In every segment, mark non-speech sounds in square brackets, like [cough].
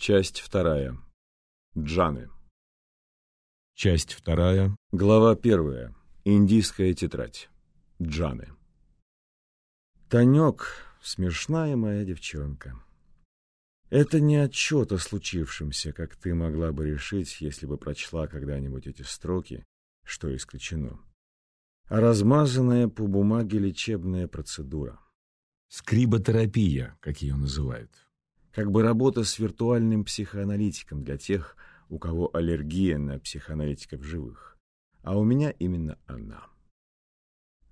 Часть вторая. Джаны. Часть вторая. Глава первая. Индийская тетрадь. Джаны. Танек, смешная моя девчонка. Это не отчет о случившемся, как ты могла бы решить, если бы прочла когда-нибудь эти строки, что исключено, а размазанная по бумаге лечебная процедура. Скриботерапия, как ее называют. Как бы работа с виртуальным психоаналитиком для тех, у кого аллергия на психоаналитиков живых. А у меня именно она.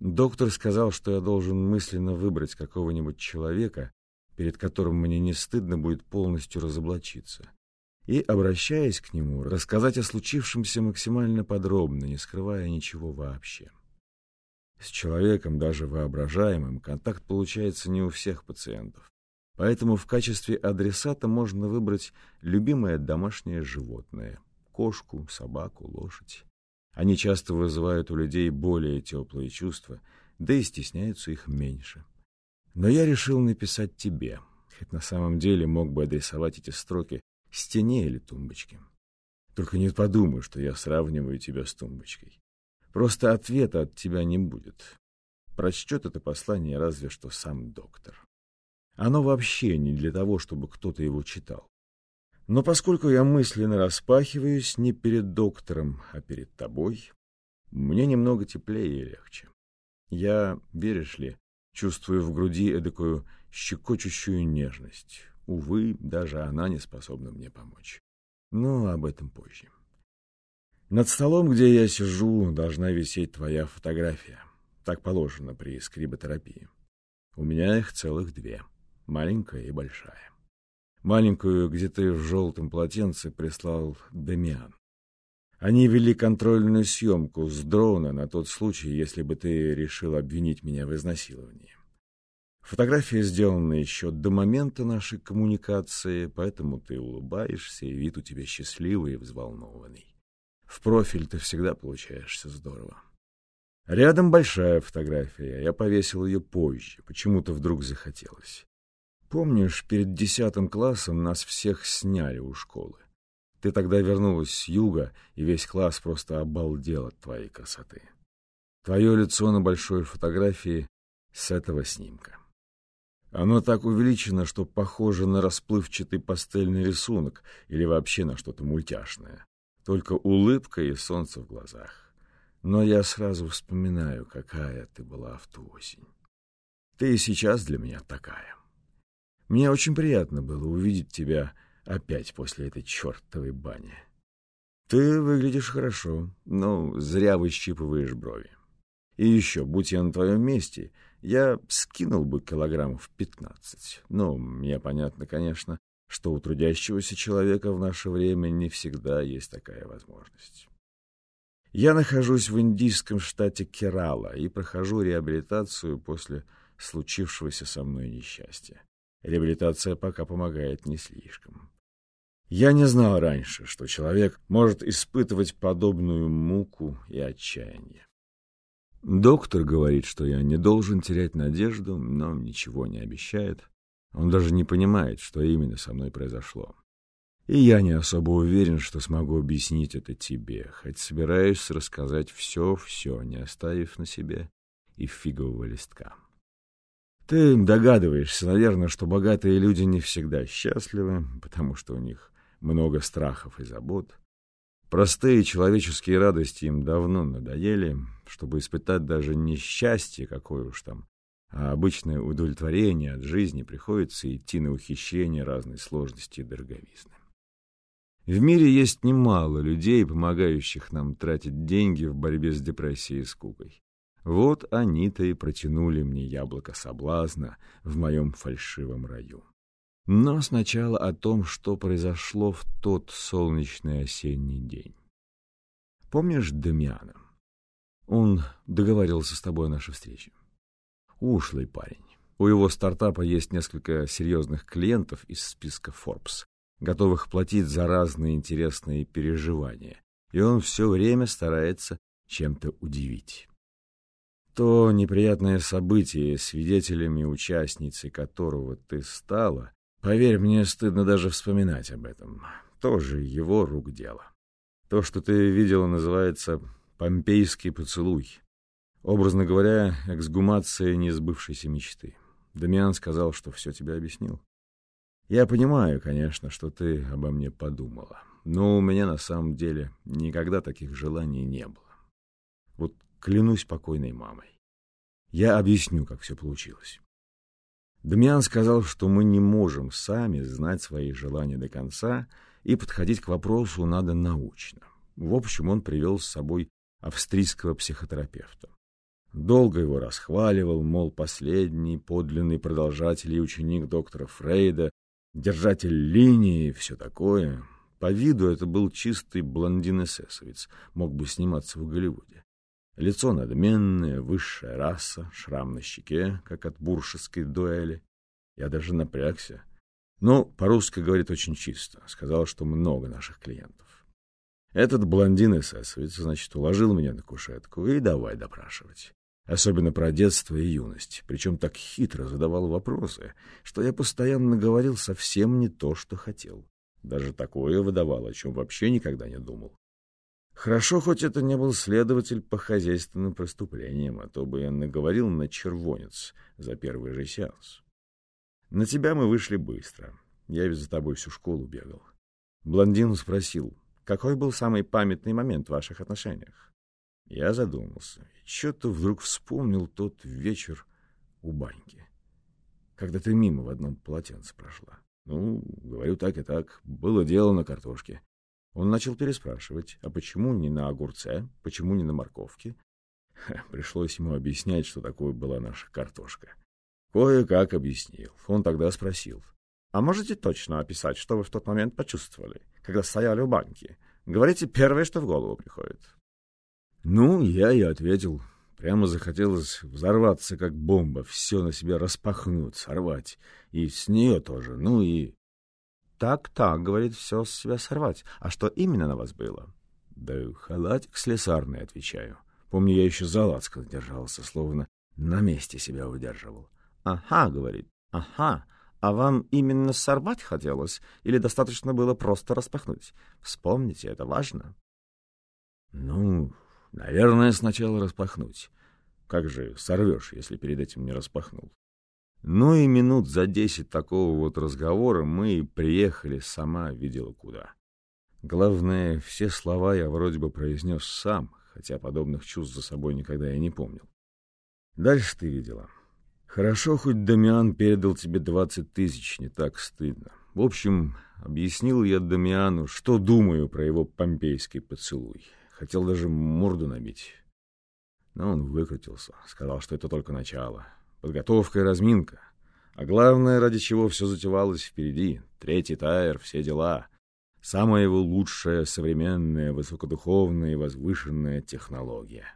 Доктор сказал, что я должен мысленно выбрать какого-нибудь человека, перед которым мне не стыдно будет полностью разоблачиться, и, обращаясь к нему, рассказать о случившемся максимально подробно, не скрывая ничего вообще. С человеком, даже воображаемым, контакт получается не у всех пациентов. Поэтому в качестве адресата можно выбрать любимое домашнее животное – кошку, собаку, лошадь. Они часто вызывают у людей более теплые чувства, да и стесняются их меньше. Но я решил написать тебе, хоть на самом деле мог бы адресовать эти строки стене или тумбочке. Только не подумай, что я сравниваю тебя с тумбочкой. Просто ответа от тебя не будет. Прочтет это послание разве что сам доктор. Оно вообще не для того, чтобы кто-то его читал. Но поскольку я мысленно распахиваюсь не перед доктором, а перед тобой, мне немного теплее и легче. Я, веришь ли, чувствую в груди эдакую щекочущую нежность. Увы, даже она не способна мне помочь. Но об этом позже. Над столом, где я сижу, должна висеть твоя фотография. Так положено при скриботерапии. У меня их целых две маленькая и большая. Маленькую, где ты в желтом полотенце, прислал Демиан. Они вели контрольную съемку с дрона на тот случай, если бы ты решил обвинить меня в изнасиловании. Фотография сделана еще до момента нашей коммуникации, поэтому ты улыбаешься, и вид у тебя счастливый и взволнованный. В профиль ты всегда получаешься здорово. Рядом большая фотография, я повесил ее позже, почему-то вдруг захотелось. Помнишь, перед десятым классом нас всех сняли у школы? Ты тогда вернулась с юга, и весь класс просто обалдел от твоей красоты. Твое лицо на большой фотографии с этого снимка. Оно так увеличено, что похоже на расплывчатый пастельный рисунок или вообще на что-то мультяшное. Только улыбка и солнце в глазах. Но я сразу вспоминаю, какая ты была в ту осень. Ты и сейчас для меня такая. Мне очень приятно было увидеть тебя опять после этой чертовой бани. Ты выглядишь хорошо, но зря выщипываешь брови. И еще, будь я на твоем месте, я скинул бы килограммов пятнадцать. Ну, мне понятно, конечно, что у трудящегося человека в наше время не всегда есть такая возможность. Я нахожусь в индийском штате Керала и прохожу реабилитацию после случившегося со мной несчастья. Реабилитация пока помогает не слишком. Я не знал раньше, что человек может испытывать подобную муку и отчаяние. Доктор говорит, что я не должен терять надежду, но ничего не обещает. Он даже не понимает, что именно со мной произошло. И я не особо уверен, что смогу объяснить это тебе, хоть собираюсь рассказать все-все, не оставив на себе и фигового листка. Ты догадываешься, наверное, что богатые люди не всегда счастливы, потому что у них много страхов и забот. Простые человеческие радости им давно надоели, чтобы испытать даже не счастье, какое уж там, а обычное удовлетворение от жизни приходится идти на ухищрение разной сложности и дороговизны. В мире есть немало людей, помогающих нам тратить деньги в борьбе с депрессией и скукой. Вот они-то и протянули мне яблоко соблазна в моем фальшивом раю. Но сначала о том, что произошло в тот солнечный осенний день. Помнишь Демиана? Он договаривался с тобой о нашей встрече. Ушлый парень. У его стартапа есть несколько серьезных клиентов из списка Forbes, готовых платить за разные интересные переживания, и он все время старается чем-то удивить. То неприятное событие, свидетелями участницы которого ты стала, Поверь, мне стыдно даже вспоминать об этом. Тоже его рук дело. То, что ты видела, называется «помпейский поцелуй». Образно говоря, эксгумация несбывшейся мечты. Дамиан сказал, что все тебе объяснил. Я понимаю, конечно, что ты обо мне подумала, но у меня на самом деле никогда таких желаний не было. Вот клянусь покойной мамой. Я объясню, как все получилось. Дамиан сказал, что мы не можем сами знать свои желания до конца, и подходить к вопросу надо научно. В общем, он привел с собой австрийского психотерапевта. Долго его расхваливал, мол, последний подлинный продолжатель и ученик доктора Фрейда, держатель линии и все такое. По виду это был чистый блондин-эсэсовец, мог бы сниматься в Голливуде. Лицо надменное, высшая раса, шрам на щеке, как от буршеской дуэли. Я даже напрягся. Но по-русски говорит очень чисто. Сказал, что много наших клиентов. Этот блондин-эсэсовец, значит, уложил меня на кушетку и давай допрашивать. Особенно про детство и юность. Причем так хитро задавал вопросы, что я постоянно говорил совсем не то, что хотел. Даже такое выдавал, о чем вообще никогда не думал. Хорошо, хоть это не был следователь по хозяйственным преступлениям, а то бы я наговорил на червонец за первый же сеанс. На тебя мы вышли быстро. Я ведь за тобой всю школу бегал. Блондин спросил, какой был самый памятный момент в ваших отношениях? Я задумался. И что-то вдруг вспомнил тот вечер у баньки, когда ты мимо в одном полотенце прошла. Ну, говорю так и так, было дело на картошке. Он начал переспрашивать, а почему не на огурце, почему не на морковке? Пришлось ему объяснять, что такое была наша картошка. Кое-как объяснил. Он тогда спросил. «А можете точно описать, что вы в тот момент почувствовали, когда стояли у банки? Говорите первое, что в голову приходит». Ну, я и ответил. Прямо захотелось взорваться, как бомба, все на себя распахнуть, сорвать. И с нее тоже, ну и так-так, говорит, все с себя сорвать. А что именно на вас было? Да халатик слесарный, отвечаю. Помню, я еще за лацкан держался, словно на месте себя удерживал. Ага, говорит, ага. А вам именно сорвать хотелось? Или достаточно было просто распахнуть? Вспомните, это важно. Ну, наверное, сначала распахнуть. Как же сорвешь, если перед этим не распахнул? Ну и минут за десять такого вот разговора мы приехали, сама видела куда. Главное, все слова я вроде бы произнес сам, хотя подобных чувств за собой никогда я не помнил. Дальше ты видела. Хорошо, хоть Дамиан передал тебе двадцать тысяч, не так стыдно. В общем, объяснил я Дамиану, что думаю про его помпейский поцелуй. Хотел даже морду набить. Но он выкрутился, сказал, что это только начало подготовка и разминка. А главное, ради чего все затевалось впереди, третий тайр, все дела. Самая его лучшая, современная, высокодуховная и возвышенная технология.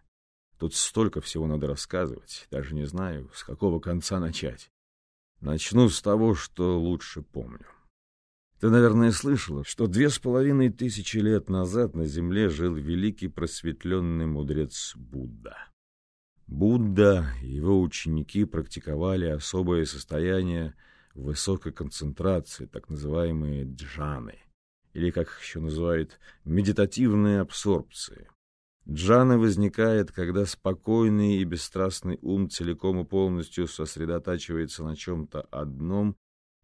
Тут столько всего надо рассказывать, даже не знаю, с какого конца начать. Начну с того, что лучше помню. Ты, наверное, слышала, что две с половиной тысячи лет назад на Земле жил великий просветленный мудрец Будда. Будда и его ученики практиковали особое состояние высокой концентрации, так называемые джаны, или, как их еще называют, медитативные абсорбции. Джана возникает, когда спокойный и бесстрастный ум целиком и полностью сосредотачивается на чем-то одном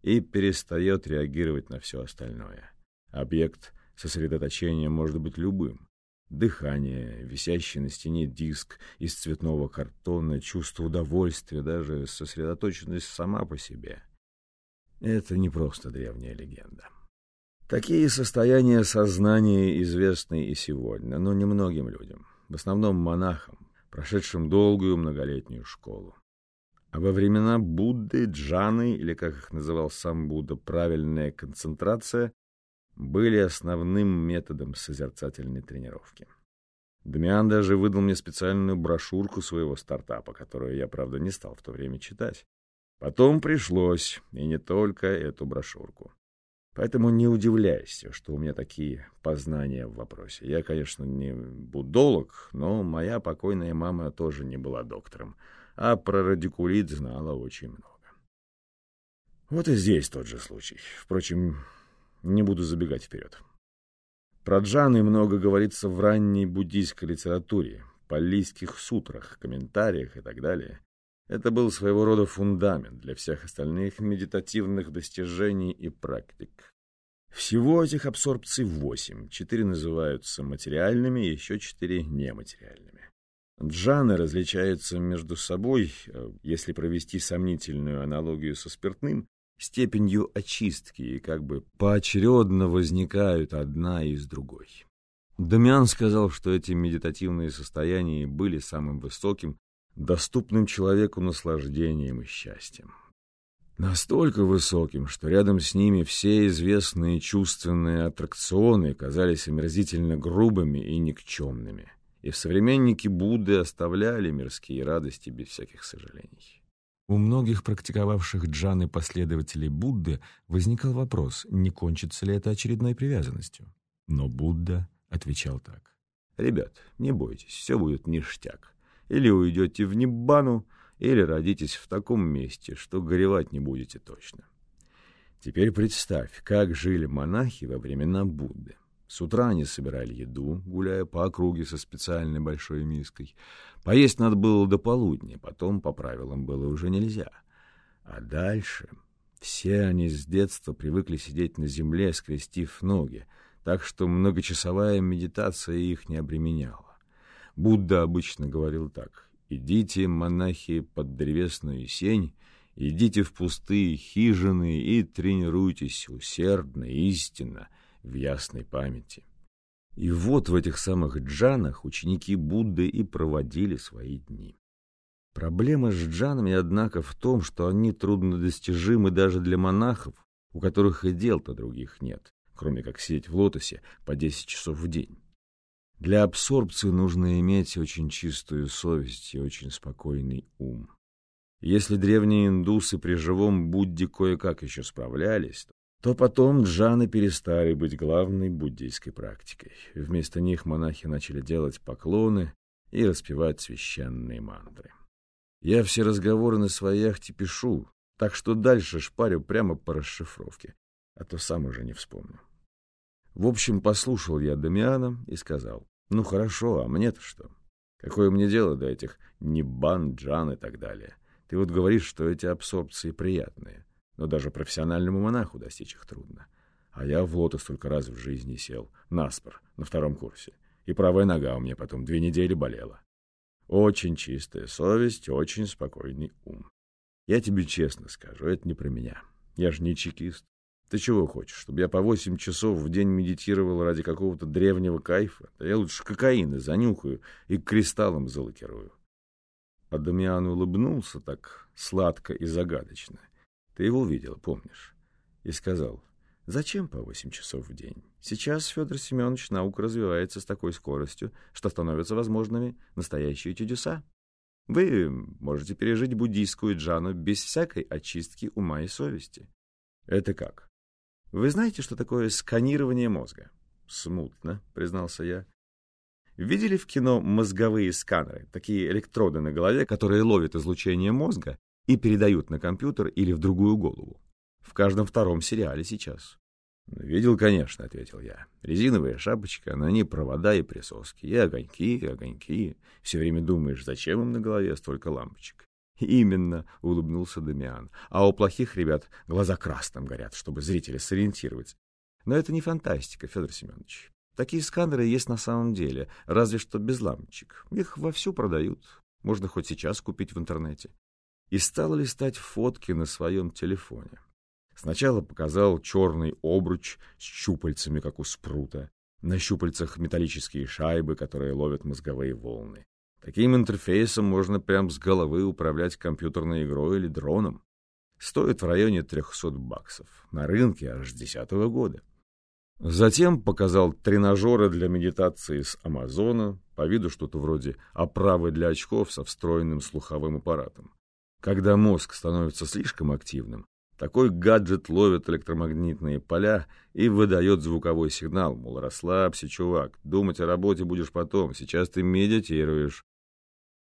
и перестает реагировать на все остальное. Объект сосредоточения может быть любым. Дыхание, висящий на стене диск из цветного картона, чувство удовольствия, даже сосредоточенность сама по себе. Это не просто древняя легенда. Такие состояния сознания известны и сегодня, но немногим людям, в основном монахам, прошедшим долгую многолетнюю школу. А во времена Будды, Джаны, или, как их называл сам Будда, правильная концентрация, были основным методом созерцательной тренировки. Дамиан даже выдал мне специальную брошюрку своего стартапа, которую я, правда, не стал в то время читать. Потом пришлось, и не только эту брошюрку. Поэтому не удивляйся, что у меня такие познания в вопросе. Я, конечно, не будолог, но моя покойная мама тоже не была доктором, а про радикулит знала очень много. Вот и здесь тот же случай. Впрочем, не буду забегать вперед. Про джаны много говорится в ранней буддийской литературе, паллийских сутрах, комментариях и так далее. Это был своего рода фундамент для всех остальных медитативных достижений и практик. Всего этих абсорбций восемь. Четыре называются материальными, еще четыре нематериальными. Джаны различаются между собой, э, если провести сомнительную аналогию со спиртным, степенью очистки и как бы поочередно возникают одна из другой. Дамиан сказал, что эти медитативные состояния были самым высоким, доступным человеку наслаждением и счастьем. Настолько высоким, что рядом с ними все известные чувственные аттракционы казались омерзительно грубыми и никчемными, и современники Будды оставляли мирские радости без всяких сожалений. У многих практиковавших джаны последователей Будды возникал вопрос, не кончится ли это очередной привязанностью. Но Будда отвечал так. «Ребят, не бойтесь, все будет ништяк. Или уйдете в Ниббану, или родитесь в таком месте, что горевать не будете точно. Теперь представь, как жили монахи во времена Будды. С утра они собирали еду, гуляя по округе со специальной большой миской. Поесть надо было до полудня, потом по правилам было уже нельзя. А дальше все они с детства привыкли сидеть на земле, скрестив ноги, так что многочасовая медитация их не обременяла. Будда обычно говорил так. «Идите, монахи, под древесную сень, идите в пустые хижины и тренируйтесь усердно, истинно, в ясной памяти. И вот в этих самых джанах ученики Будды и проводили свои дни. Проблема с джанами, однако, в том, что они труднодостижимы даже для монахов, у которых и дел-то других нет, кроме как сидеть в лотосе по 10 часов в день. Для абсорбции нужно иметь очень чистую совесть и очень спокойный ум. Если древние индусы при живом Будде кое-как еще справлялись, то потом джаны перестали быть главной буддийской практикой. Вместо них монахи начали делать поклоны и распевать священные мантры. Я все разговоры на своей яхте пишу, так что дальше шпарю прямо по расшифровке, а то сам уже не вспомню. В общем, послушал я Дамиана и сказал, ну хорошо, а мне-то что? Какое мне дело до этих нибан, джан и так далее? Ты вот говоришь, что эти абсорбции приятные но даже профессиональному монаху достичь их трудно. А я в лотос только раз в жизни сел, наспор, на втором курсе, и правая нога у меня потом две недели болела. Очень чистая совесть, очень спокойный ум. Я тебе честно скажу, это не про меня. Я же не чекист. Ты чего хочешь, чтобы я по восемь часов в день медитировал ради какого-то древнего кайфа? Да я лучше кокаина занюхаю и кристаллом залакирую. А Дамиан улыбнулся так сладко и загадочно, ты его видел, помнишь? И сказал, зачем по восемь часов в день? Сейчас, Федор Семенович, наука развивается с такой скоростью, что становятся возможными настоящие чудеса. Вы можете пережить буддийскую джану без всякой очистки ума и совести. Это как? Вы знаете, что такое сканирование мозга? Смутно, признался я. Видели в кино мозговые сканеры, такие электроды на голове, которые ловят излучение мозга и передают на компьютер или в другую голову. В каждом втором сериале сейчас. «Видел, конечно», — ответил я. «Резиновая шапочка, на ней провода и присоски, и огоньки, и огоньки. Все время думаешь, зачем им на голове столько лампочек?» «Именно», — улыбнулся Дамиан. «А у плохих ребят глаза красным горят, чтобы зрители сориентировать. Но это не фантастика, Федор Семенович. Такие сканеры есть на самом деле, разве что без лампочек. Их вовсю продают. Можно хоть сейчас купить в интернете и стал листать фотки на своем телефоне. Сначала показал черный обруч с щупальцами, как у спрута. На щупальцах металлические шайбы, которые ловят мозговые волны. Таким интерфейсом можно прям с головы управлять компьютерной игрой или дроном. Стоит в районе 300 баксов. На рынке аж 10 года. Затем показал тренажеры для медитации с Амазона, по виду что-то вроде оправы для очков со встроенным слуховым аппаратом. Когда мозг становится слишком активным, такой гаджет ловит электромагнитные поля и выдает звуковой сигнал, мол, расслабься, чувак, думать о работе будешь потом, сейчас ты медитируешь.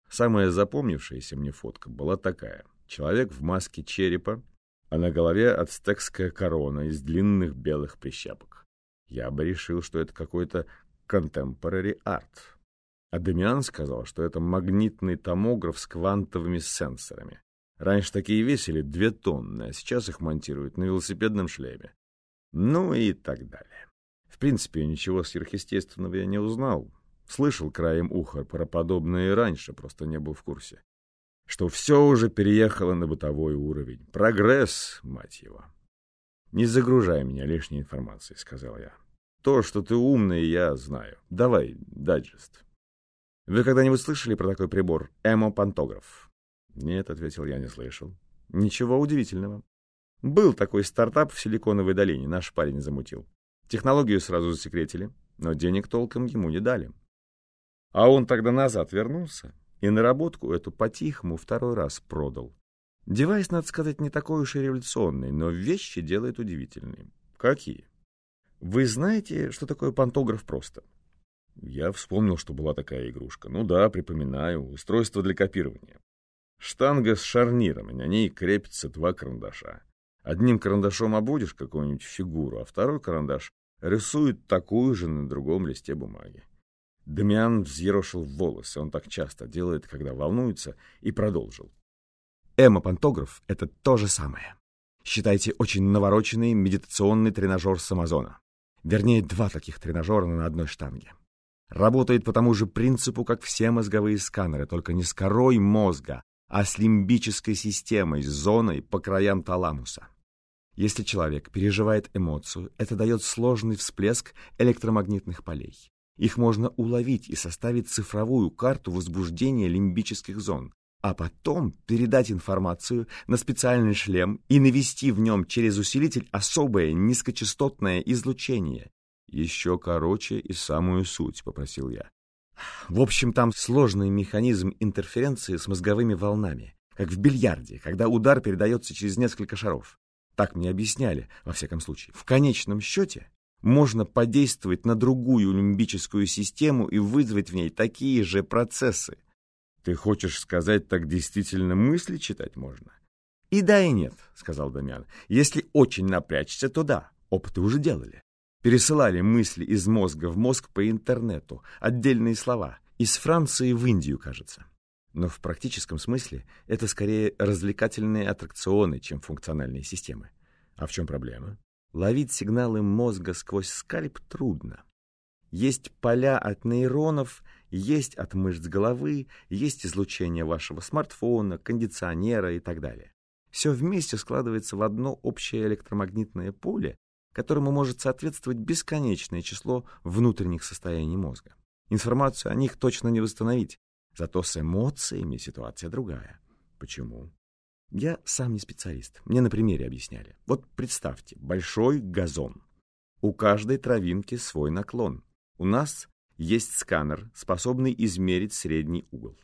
Самая запомнившаяся мне фотка была такая. Человек в маске черепа, а на голове ацтекская корона из длинных белых прищепок. Я бы решил, что это какой-то contemporary арт. А Демиан сказал, что это магнитный томограф с квантовыми сенсорами. Раньше такие весили две тонны, а сейчас их монтируют на велосипедном шлеме. Ну и так далее. В принципе, ничего сверхъестественного я не узнал. Слышал краем уха про подобное и раньше, просто не был в курсе. Что все уже переехало на бытовой уровень. Прогресс, мать его. «Не загружай меня лишней информацией», — сказал я. «То, что ты умный, я знаю. Давай, дайджест». «Вы когда-нибудь слышали про такой прибор? Эмопантограф?» «Нет», — ответил я, — «не слышал». «Ничего удивительного. Был такой стартап в Силиконовой долине, наш парень замутил. Технологию сразу засекретили, но денег толком ему не дали. А он тогда назад вернулся и наработку эту по-тихому второй раз продал. Девайс, надо сказать, не такой уж и революционный, но вещи делает удивительные. Какие? Вы знаете, что такое пантограф просто? Я вспомнил, что была такая игрушка. Ну да, припоминаю. Устройство для копирования. Штанга с шарниром, и на ней крепятся два карандаша. Одним карандашом обводишь какую-нибудь фигуру, а второй карандаш рисует такую же на другом листе бумаги. Дамиан взъерошил волосы, он так часто делает, когда волнуется, и продолжил. Эмопантограф — это то же самое. Считайте очень навороченный медитационный тренажер с Амазона. Вернее, два таких тренажера на одной штанге. Работает по тому же принципу, как все мозговые сканеры, только не с корой мозга, а с лимбической системой, с зоной по краям таламуса. Если человек переживает эмоцию, это дает сложный всплеск электромагнитных полей. Их можно уловить и составить цифровую карту возбуждения лимбических зон, а потом передать информацию на специальный шлем и навести в нем через усилитель особое низкочастотное излучение. «Еще короче и самую суть», — попросил я. В общем, там сложный механизм интерференции с мозговыми волнами, как в бильярде, когда удар передается через несколько шаров. Так мне объясняли, во всяком случае. В конечном счете можно подействовать на другую лимбическую систему и вызвать в ней такие же процессы. Ты хочешь сказать, так действительно мысли читать можно? И да, и нет, сказал Дамян. Если очень напрячься, то да, опыты уже делали. Пересылали мысли из мозга в мозг по интернету, отдельные слова, из Франции в Индию, кажется. Но в практическом смысле это скорее развлекательные аттракционы, чем функциональные системы. А в чем проблема? Ловить сигналы мозга сквозь скальп трудно. Есть поля от нейронов, есть от мышц головы, есть излучение вашего смартфона, кондиционера и так далее. Все вместе складывается в одно общее электромагнитное поле, которому может соответствовать бесконечное число внутренних состояний мозга. Информацию о них точно не восстановить, зато с эмоциями ситуация другая. Почему? Я сам не специалист, мне на примере объясняли. Вот представьте, большой газон. У каждой травинки свой наклон. У нас есть сканер, способный измерить средний угол.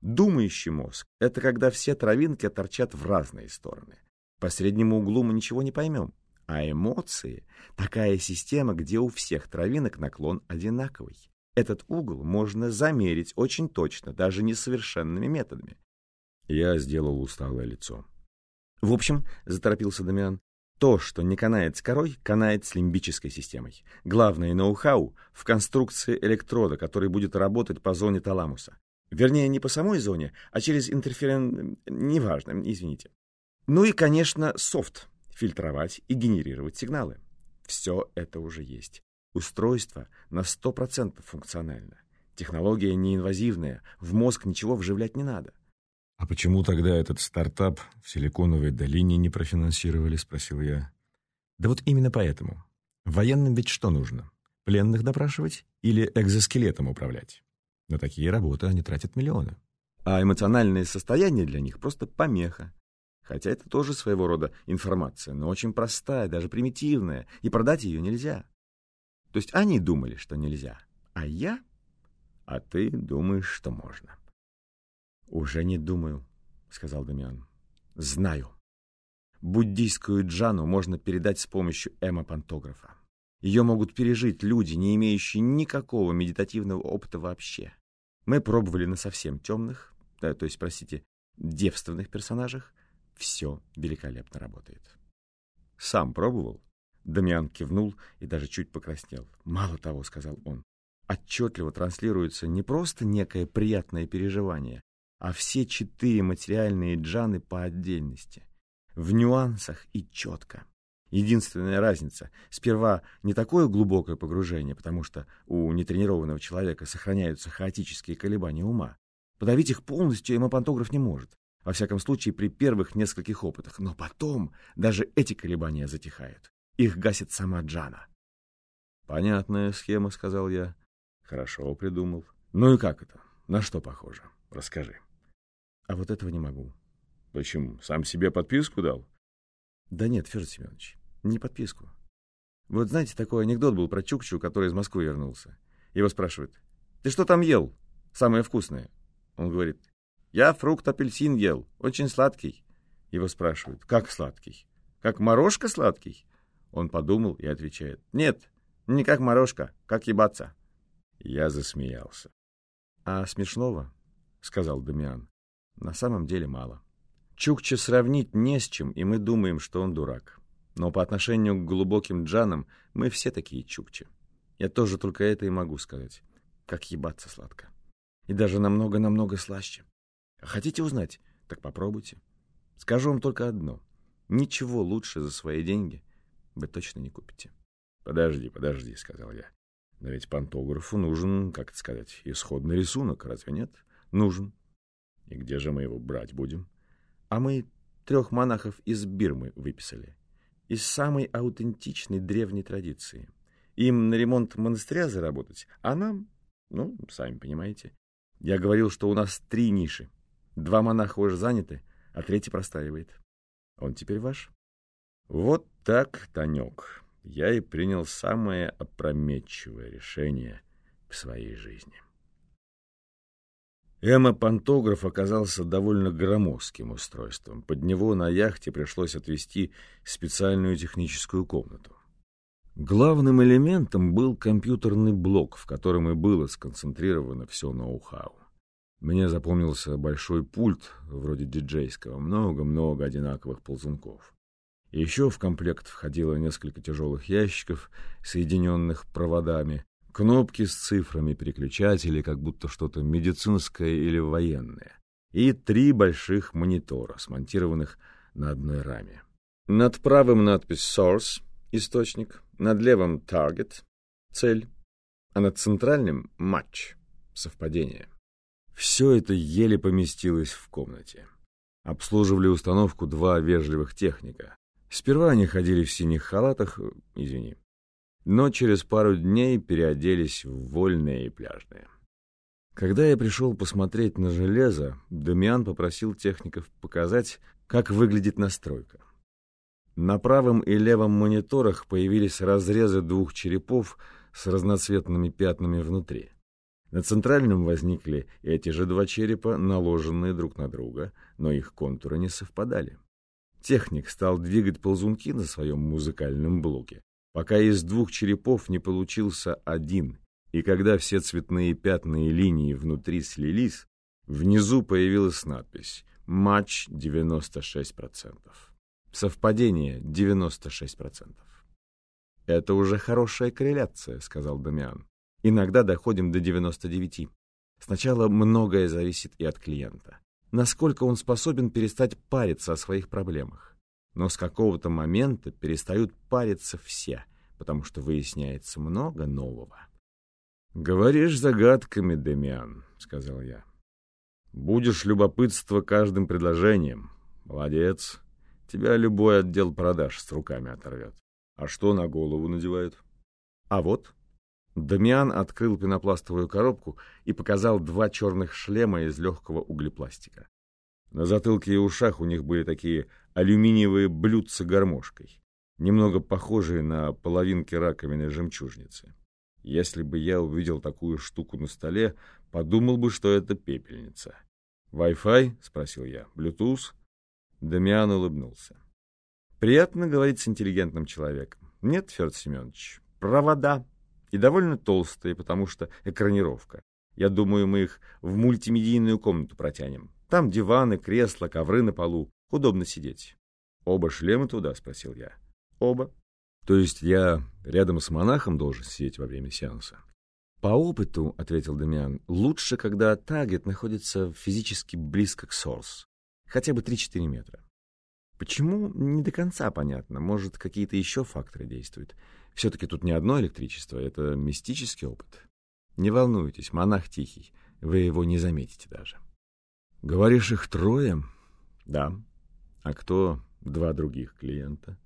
Думающий мозг — это когда все травинки торчат в разные стороны. По среднему углу мы ничего не поймем. А эмоции — такая система, где у всех травинок наклон одинаковый. Этот угол можно замерить очень точно, даже несовершенными методами. Я сделал усталое лицо. В общем, заторопился Дамиан, то, что не канает с корой, канает с лимбической системой. Главное ноу-хау в конструкции электрода, который будет работать по зоне таламуса. Вернее, не по самой зоне, а через интерферен... Неважно, извините. Ну и, конечно, софт, фильтровать и генерировать сигналы. Все это уже есть. Устройство на 100% функционально. Технология неинвазивная, в мозг ничего вживлять не надо. «А почему тогда этот стартап в Силиконовой долине не профинансировали?» — спросил я. «Да вот именно поэтому. Военным ведь что нужно? Пленных допрашивать или экзоскелетом управлять? На такие работы они тратят миллионы. А эмоциональное состояние для них просто помеха. Хотя это тоже своего рода информация, но очень простая, даже примитивная, и продать ее нельзя. То есть они думали, что нельзя, а я... А ты думаешь, что можно. «Уже не думаю», — сказал Дамиан. «Знаю. Буддийскую джану можно передать с помощью эмопантографа. Ее могут пережить люди, не имеющие никакого медитативного опыта вообще. Мы пробовали на совсем темных, да, то есть, простите, девственных персонажах, Все великолепно работает. Сам пробовал? Дамиан кивнул и даже чуть покраснел. Мало того, сказал он, отчетливо транслируется не просто некое приятное переживание, а все четыре материальные джаны по отдельности, в нюансах и четко. Единственная разница — сперва не такое глубокое погружение, потому что у нетренированного человека сохраняются хаотические колебания ума. Подавить их полностью эмопантограф не может, во всяком случае при первых нескольких опытах, но потом даже эти колебания затихают. Их гасит сама Джана. «Понятная схема», — сказал я. «Хорошо придумал. Ну и как это? На что похоже? Расскажи». «А вот этого не могу». «Почему? Сам себе подписку дал?» Да нет, Федор Семенович, не подписку. Вот знаете, такой анекдот был про Чукчу, который из Москвы вернулся. Его спрашивают, ты что там ел? Самое вкусное. Он говорит, я фрукт апельсин ел, очень сладкий. Его спрашивают, как сладкий? Как морожка сладкий? Он подумал и отвечает, нет, не как морожка, как ебаться. Я засмеялся. А смешного, сказал Дамиан, на самом деле мало. Чукча сравнить не с чем, и мы думаем, что он дурак. Но по отношению к глубоким джанам мы все такие чукчи. Я тоже только это и могу сказать. Как ебаться сладко. И даже намного-намного слаще. Хотите узнать? Так попробуйте. Скажу вам только одно. Ничего лучше за свои деньги вы точно не купите. «Подожди, подожди», — сказал я. «Но ведь пантографу нужен, как это сказать, исходный рисунок, разве нет?» «Нужен». «И где же мы его брать будем?» А мы трех монахов из Бирмы выписали. Из самой аутентичной древней традиции. Им на ремонт монастыря заработать, а нам, ну, сами понимаете. Я говорил, что у нас три ниши. Два монаха уже заняты, а третий простаивает. Он теперь ваш. Вот так, Танек, я и принял самое опрометчивое решение в своей жизни. Эмо-пантограф оказался довольно громоздким устройством. Под него на яхте пришлось отвести специальную техническую комнату. Главным элементом был компьютерный блок, в котором и было сконцентрировано все ноу-хау. Мне запомнился большой пульт, вроде диджейского, много-много одинаковых ползунков. Еще в комплект входило несколько тяжелых ящиков, соединенных проводами, Кнопки с цифрами, переключатели, как будто что-то медицинское или военное. И три больших монитора, смонтированных на одной раме. Над правым надпись Source — источник, над левым Target — цель, а над центральным — Match — совпадение. Все это еле поместилось в комнате. Обслуживали установку два вежливых техника. Сперва они ходили в синих халатах, извини, но через пару дней переоделись в вольные и пляжные. Когда я пришел посмотреть на железо, Дамиан попросил техников показать, как выглядит настройка. На правом и левом мониторах появились разрезы двух черепов с разноцветными пятнами внутри. На центральном возникли эти же два черепа, наложенные друг на друга, но их контуры не совпадали. Техник стал двигать ползунки на своем музыкальном блоке, пока из двух черепов не получился один, и когда все цветные пятна и линии внутри слились, внизу появилась надпись «Матч 96%». Совпадение 96%. «Это уже хорошая корреляция», — сказал Дамиан. «Иногда доходим до 99%. Сначала многое зависит и от клиента. Насколько он способен перестать париться о своих проблемах но с какого-то момента перестают париться все, потому что выясняется много нового. «Говоришь загадками, Демиан», — сказал я. «Будешь любопытство каждым предложением. Молодец. Тебя любой отдел продаж с руками оторвет. А что на голову надевают?» «А вот». Дамиан открыл пенопластовую коробку и показал два черных шлема из легкого углепластика. На затылке и ушах у них были такие алюминиевые блюдца гармошкой, немного похожие на половинки раковины жемчужницы. Если бы я увидел такую штуку на столе, подумал бы, что это пепельница. «Wi-Fi?» — спросил я. «Bluetooth?» Дамиан улыбнулся. «Приятно говорить с интеллигентным человеком. Нет, Федор Семенович, провода. И довольно толстые, потому что экранировка. Я думаю, мы их в мультимедийную комнату протянем. Там диваны, кресла, ковры на полу. Удобно сидеть. «Оба шлема туда?» — спросил я. «Оба». «То есть я рядом с монахом должен сидеть во время сеанса?» «По опыту», — ответил Дамиан, — «лучше, когда таргет находится физически близко к сорс. Хотя бы 3-4 метра. Почему, не до конца понятно. Может, какие-то еще факторы действуют. Все-таки тут не одно электричество, это мистический опыт. Не волнуйтесь, монах тихий, вы его не заметите даже. Говоришь, их трое? Да. А кто два других клиента?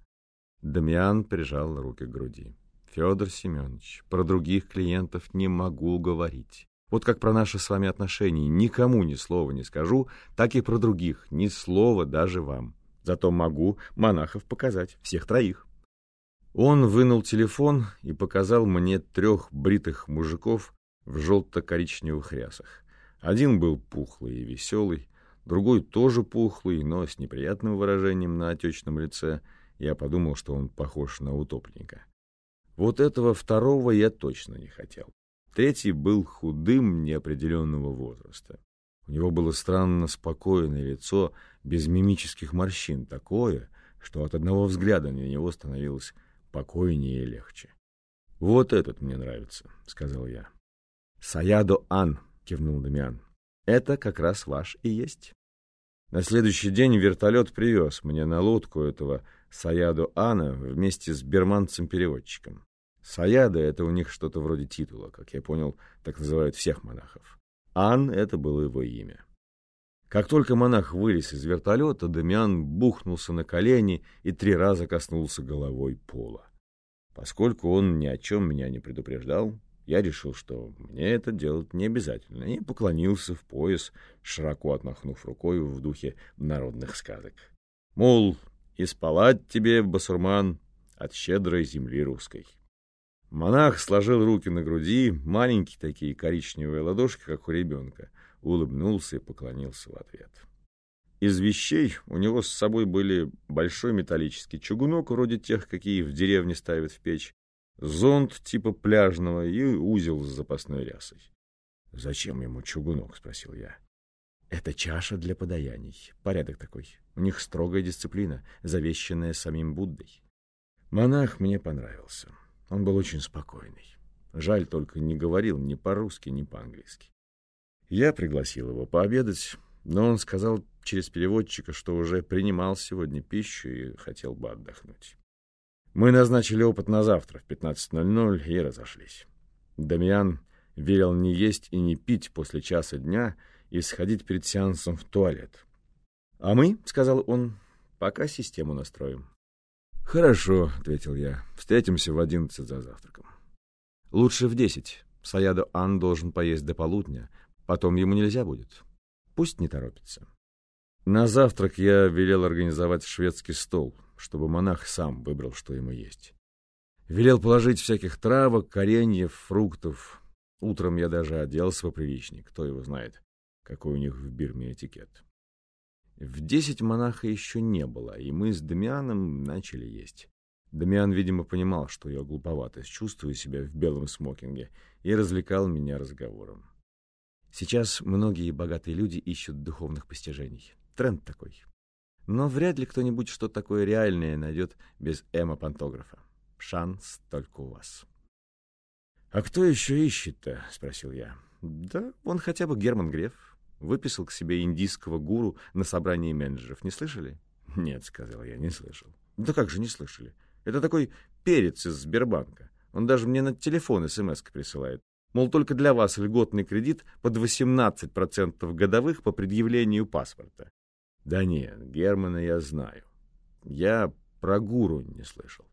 Дамиан прижал руки к груди. Федор Семенович, про других клиентов не могу говорить. Вот как про наши с вами отношения никому ни слова не скажу, так и про других ни слова даже вам. Зато могу монахов показать, всех троих. Он вынул телефон и показал мне трех бритых мужиков в желто-коричневых рясах. Один был пухлый и веселый, другой тоже пухлый, но с неприятным выражением на отечном лице. Я подумал, что он похож на утопленника. Вот этого второго я точно не хотел. Третий был худым неопределенного возраста. У него было странно спокойное лицо, без мимических морщин, такое, что от одного взгляда на него становилось покойнее и легче. «Вот этот мне нравится», — сказал я. «Саядо Ан», — кивнул Дамиан. «Это как раз ваш и есть». На следующий день вертолет привез мне на лодку этого Саядо Ана вместе с берманцем-переводчиком. Саяда — это у них что-то вроде титула, как я понял, так называют всех монахов. Ан — это было его имя. Как только монах вылез из вертолета, Дамиан бухнулся на колени и три раза коснулся головой пола. Поскольку он ни о чем меня не предупреждал, я решил, что мне это делать не обязательно, и поклонился в пояс, широко отмахнув рукой в духе народных сказок. Мол, и тебе, басурман, от щедрой земли русской. Монах сложил руки на груди, маленькие такие коричневые ладошки, как у ребенка, улыбнулся и поклонился в ответ. Из вещей у него с собой были большой металлический чугунок, вроде тех, какие в деревне ставят в печь, зонт типа пляжного и узел с запасной рясой. «Зачем ему чугунок?» — спросил я. «Это чаша для подаяний. Порядок такой. У них строгая дисциплина, завещанная самим Буддой». Монах мне понравился. Он был очень спокойный. Жаль только не говорил ни по-русски, ни по-английски. Я пригласил его пообедать, но он сказал через переводчика, что уже принимал сегодня пищу и хотел бы отдохнуть. Мы назначили опыт на завтра в 15.00 и разошлись. Дамиан велел не есть и не пить после часа дня и сходить перед сеансом в туалет. «А мы, — сказал он, — пока систему настроим». «Хорошо», — ответил я. «Встретимся в одиннадцать за завтраком». «Лучше в десять. Саядо Ан должен поесть до полудня. Потом ему нельзя будет. Пусть не торопится». На завтрак я велел организовать шведский стол, чтобы монах сам выбрал, что ему есть. Велел положить всяких травок, кореньев, фруктов. Утром я даже оделся поприличнее, кто его знает, какой у них в Бирме этикет. В десять монаха еще не было, и мы с Дамианом начали есть. Дамиан, видимо, понимал, что я глуповатость, чувствую себя в белом смокинге, и развлекал меня разговором. Сейчас многие богатые люди ищут духовных постижений. Тренд такой. Но вряд ли кто-нибудь что такое реальное найдет без эмо-пантографа. Шанс только у вас. «А кто еще ищет-то?» — спросил я. «Да, он хотя бы Герман Греф выписал к себе индийского гуру на собрании менеджеров. Не слышали? Нет, сказал я, не слышал. Да как же не слышали? Это такой перец из Сбербанка. Он даже мне на телефон смс присылает. Мол, только для вас льготный кредит под 18% годовых по предъявлению паспорта. Да нет, Германа я знаю. Я про гуру не слышал.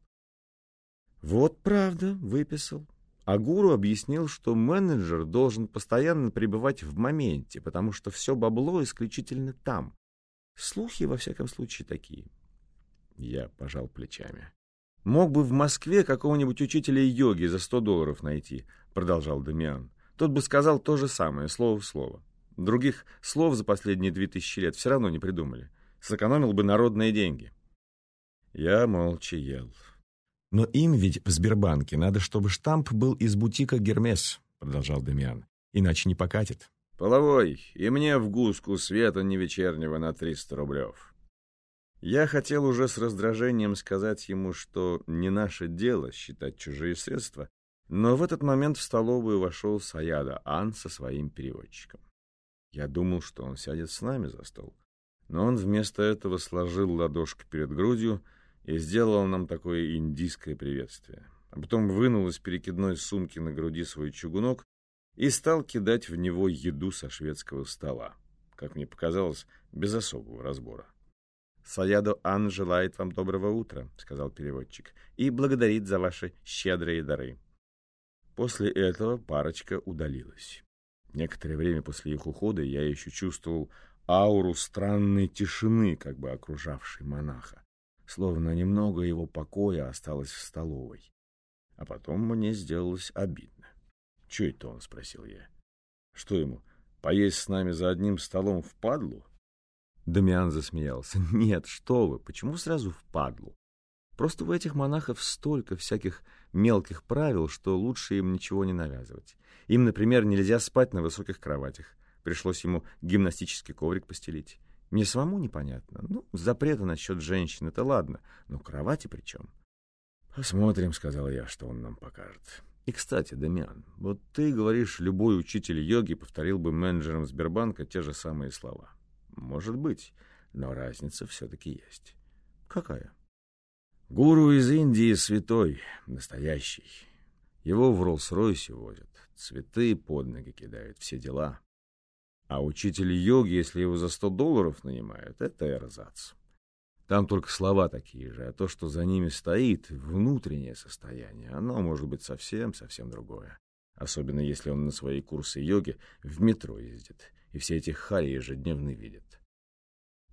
Вот правда, выписал. А гуру объяснил, что менеджер должен постоянно пребывать в моменте, потому что все бабло исключительно там. Слухи, во всяком случае, такие. Я пожал плечами. «Мог бы в Москве какого-нибудь учителя йоги за сто долларов найти», — продолжал Дамиан. «Тот бы сказал то же самое, слово в слово. Других слов за последние две тысячи лет все равно не придумали. Сэкономил бы народные деньги». Я молча ел. «Но им ведь в Сбербанке надо, чтобы штамп был из бутика «Гермес», — продолжал Демьян. «Иначе не покатит». «Половой, и мне в гуску света не вечернего на триста рублев». Я хотел уже с раздражением сказать ему, что не наше дело считать чужие средства, но в этот момент в столовую вошел Саяда Ан со своим переводчиком. Я думал, что он сядет с нами за стол, но он вместо этого сложил ладошку перед грудью и сделал нам такое индийское приветствие, а потом вынул из перекидной сумки на груди свой чугунок и стал кидать в него еду со шведского стола, как мне показалось, без особого разбора. «Саядо Ан желает вам доброго утра», — сказал переводчик, «и благодарит за ваши щедрые дары». После этого парочка удалилась. Некоторое время после их ухода я еще чувствовал ауру странной тишины, как бы окружавшей монаха, словно немного его покоя осталось в столовой. А потом мне сделалось обидно. «Че это он?» — спросил я. «Что ему, поесть с нами за одним столом в падлу?» Дамиан засмеялся. «Нет, что вы, почему сразу в падлу? Просто у этих монахов столько всяких мелких правил, что лучше им ничего не навязывать. Им, например, нельзя спать на высоких кроватях. Пришлось ему гимнастический коврик постелить. Мне самому непонятно. Ну, запреты насчет женщин — это ладно, но кровати при чем? «Посмотрим», — сказал я, — что он нам покажет. И, кстати, Дамиан, вот ты говоришь, любой учитель йоги повторил бы менеджерам Сбербанка те же самые слова. Может быть, но разница все-таки есть. Какая? Гуру из Индии святой, настоящий. Его в Роллс-Ройсе возят, цветы под ноги кидают, все дела. А учитель йоги, если его за сто долларов нанимают, это эрзац. Там только слова такие же, а то, что за ними стоит, внутреннее состояние, оно может быть совсем-совсем другое. Особенно если он на свои курсы йоги в метро ездит, и все эти хари ежедневно видит.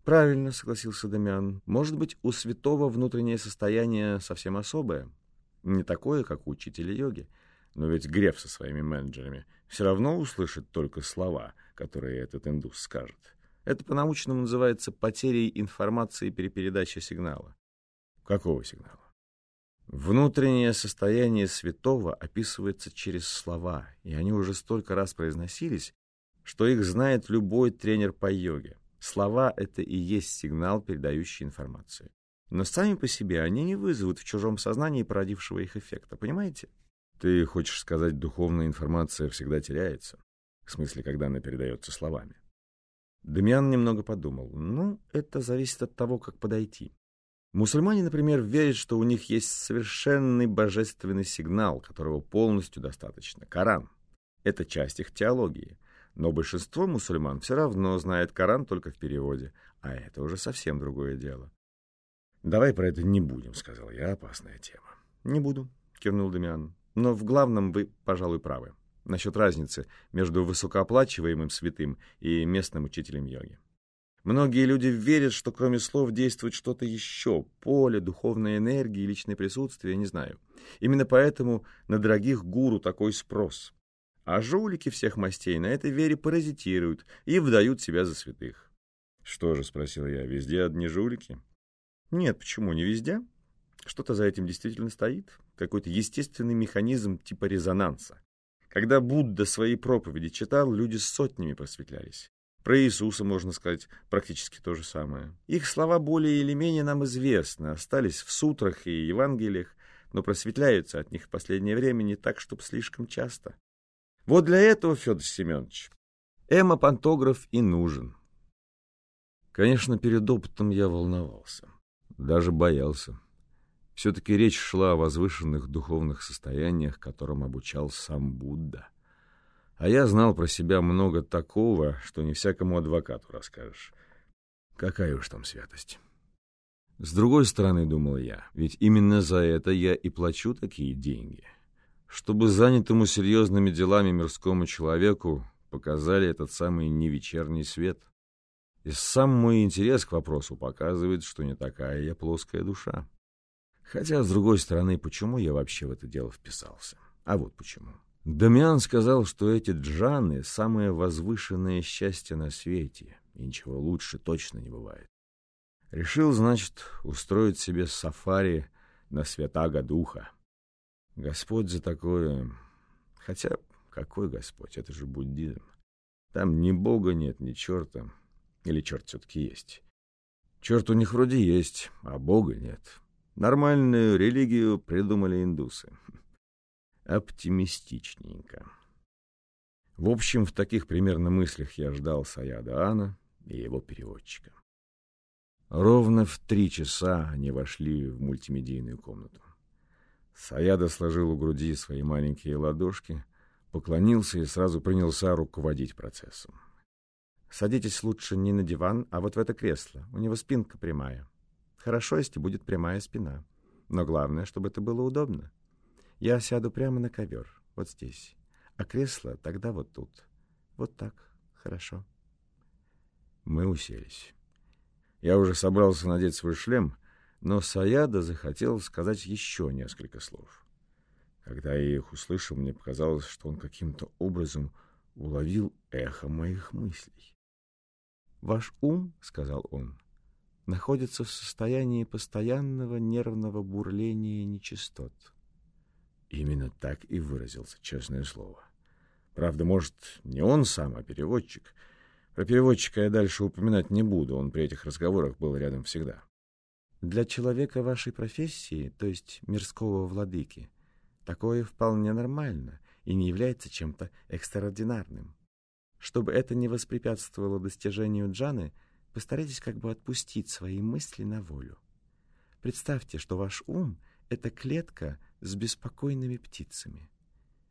«Правильно», — согласился Дамиан. «Может быть, у святого внутреннее состояние совсем особое? Не такое, как у учителя йоги. Но ведь Греф со своими менеджерами все равно услышит только слова, которые этот индус скажет. Это по-научному называется потерей информации при передаче сигнала. Какого сигнала? Внутреннее состояние святого описывается через слова, и они уже столько раз произносились, что их знает любой тренер по йоге. Слова — это и есть сигнал, передающий информацию. Но сами по себе они не вызовут в чужом сознании породившего их эффекта, понимаете? Ты хочешь сказать, духовная информация всегда теряется? В смысле, когда она передается словами? Дамиан немного подумал. Ну, это зависит от того, как подойти. Мусульмане, например, верят, что у них есть совершенный божественный сигнал, которого полностью достаточно. Коран. Это часть их теологии. Но большинство мусульман все равно знает Коран только в переводе, а это уже совсем другое дело. «Давай про это не будем», — сказал я, — «опасная тема». «Не буду», — кивнул Дамиан. «Но в главном вы, пожалуй, правы насчет разницы между высокооплачиваемым святым и местным учителем йоги. Многие люди верят, что кроме слов действует что-то еще, поле, духовная энергия, личное присутствие, не знаю. Именно поэтому на дорогих гуру такой спрос. А жулики всех мастей на этой вере паразитируют и выдают себя за святых. «Что же?» — спросил я. «Везде одни жулики?» «Нет, почему не везде? Что-то за этим действительно стоит. Какой-то естественный механизм типа резонанса. Когда Будда свои проповеди читал, люди сотнями просветлялись. Про Иисуса, можно сказать, практически то же самое. Их слова более или менее нам известны, остались в сутрах и Евангелиях, но просветляются от них в последнее время не так, чтобы слишком часто. Вот для этого, Федор Семенович, эмо-пантограф и нужен. Конечно, перед опытом я волновался, даже боялся. Все-таки речь шла о возвышенных духовных состояниях, которым обучал сам Будда. А я знал про себя много такого, что не всякому адвокату расскажешь. Какая уж там святость. С другой стороны, думал я, ведь именно за это я и плачу такие деньги. Чтобы занятому серьезными делами мирскому человеку показали этот самый невечерний свет. И сам мой интерес к вопросу показывает, что не такая я плоская душа. Хотя, с другой стороны, почему я вообще в это дело вписался? А вот почему. Дамиан сказал, что эти джаны — самое возвышенное счастье на свете, и ничего лучше точно не бывает. Решил, значит, устроить себе сафари на святаго духа. Господь за такое... Хотя, какой Господь? Это же буддизм. Там ни Бога нет, ни черта. Или черт все-таки есть. Черт у них вроде есть, а Бога нет. Нормальную религию придумали индусы. Оптимистичненько. В общем, в таких примерно мыслях я ждал Саяда Ана и его переводчика. Ровно в три часа они вошли в мультимедийную комнату. Саяда сложил у груди свои маленькие ладошки, поклонился и сразу принялся руководить процессом. «Садитесь лучше не на диван, а вот в это кресло. У него спинка прямая. Хорошо, если будет прямая спина. Но главное, чтобы это было удобно. Я сяду прямо на ковер, вот здесь. А кресло тогда вот тут. Вот так. Хорошо». Мы уселись. Я уже собрался надеть свой шлем, но Саяда захотел сказать еще несколько слов. Когда я их услышал, мне показалось, что он каким-то образом уловил эхо моих мыслей. «Ваш ум, — сказал он, — находится в состоянии постоянного нервного бурления нечистот». Именно так и выразился, честное слово. Правда, может, не он сам, а переводчик. Про переводчика я дальше упоминать не буду, он при этих разговорах был рядом всегда. Для человека вашей профессии, то есть мирского владыки, такое вполне нормально и не является чем-то экстраординарным. Чтобы это не воспрепятствовало достижению джаны, постарайтесь как бы отпустить свои мысли на волю. Представьте, что ваш ум — это клетка с беспокойными птицами.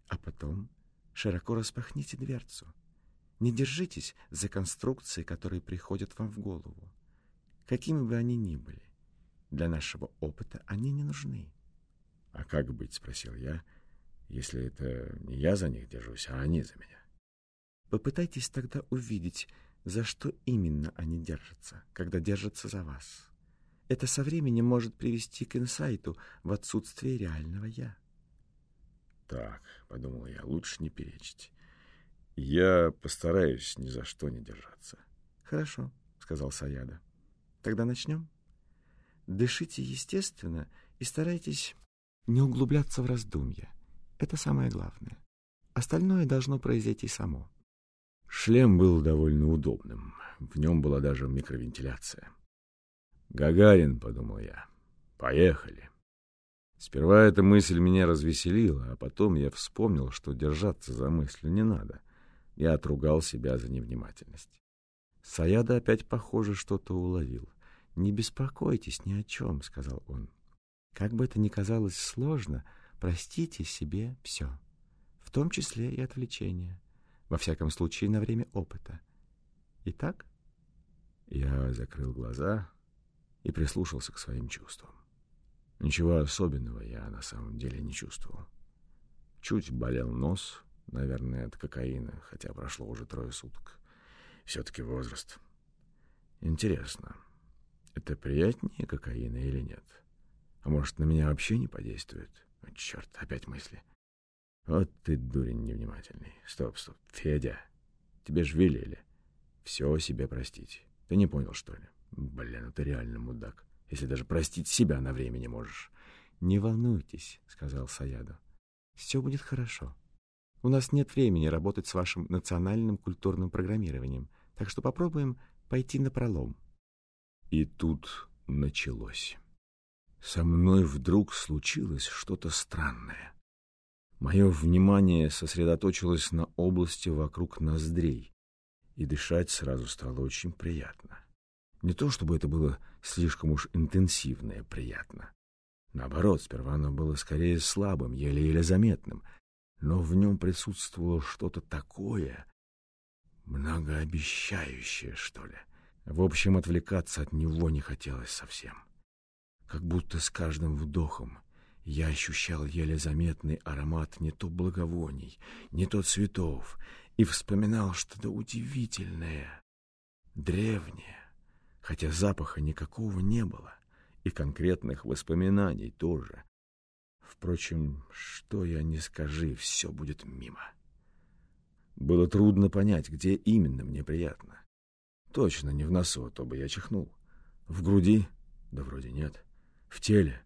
А потом широко распахните дверцу. Не держитесь за конструкции, которые приходят вам в голову, какими бы они ни были. Для нашего опыта они не нужны. — А как быть, — спросил я, — если это не я за них держусь, а они за меня? Попытайтесь тогда увидеть, за что именно они держатся, когда держатся за вас. Это со временем может привести к инсайту в отсутствие реального «я». Так, — подумал я, — лучше не перечить. Я постараюсь ни за что не держаться. — Хорошо, — сказал Саяда. — Тогда начнем? Дышите естественно и старайтесь не углубляться в раздумья. Это самое главное. Остальное должно произойти само. Шлем был довольно удобным. В нем была даже микровентиляция. «Гагарин», — подумал я, — «поехали». Сперва эта мысль меня развеселила, а потом я вспомнил, что держаться за мысль не надо. Я отругал себя за невнимательность. Саяда опять, похоже, что-то уловил. «Не беспокойтесь ни о чем», — сказал он. «Как бы это ни казалось сложно, простите себе все, в том числе и отвлечение, во всяком случае на время опыта. Итак?» Я закрыл глаза и прислушался к своим чувствам. Ничего особенного я на самом деле не чувствовал. Чуть болел нос, наверное, от кокаина, хотя прошло уже трое суток. Все-таки возраст. Интересно, это приятнее кокаина или нет? А может, на меня вообще не подействует? Черт, опять мысли. Вот ты дурень невнимательный. Стоп, стоп, Федя, тебе ж велели. Все себе простить. Ты не понял, что ли? Блин, ты реально мудак. Если даже простить себя на время не можешь. Не волнуйтесь, сказал Саяду. Все будет хорошо. У нас нет времени работать с вашим национальным культурным программированием, так что попробуем пойти на пролом. И тут началось. Со мной вдруг случилось что-то странное. Мое внимание сосредоточилось на области вокруг ноздрей, и дышать сразу стало очень приятно. Не то чтобы это было слишком уж интенсивно и приятно. Наоборот, сперва оно было скорее слабым, еле-еле заметным, но в нем присутствовало что-то такое, многообещающее, что ли. В общем, отвлекаться от него не хотелось совсем. Как будто с каждым вдохом я ощущал еле заметный аромат не то благовоний, не то цветов, и вспоминал что-то удивительное, древнее, хотя запаха никакого не было, и конкретных воспоминаний тоже. Впрочем, что я не скажи, все будет мимо. Было трудно понять, где именно мне приятно. Точно не в носу, а то бы я чихнул. В груди? Да вроде нет. В теле?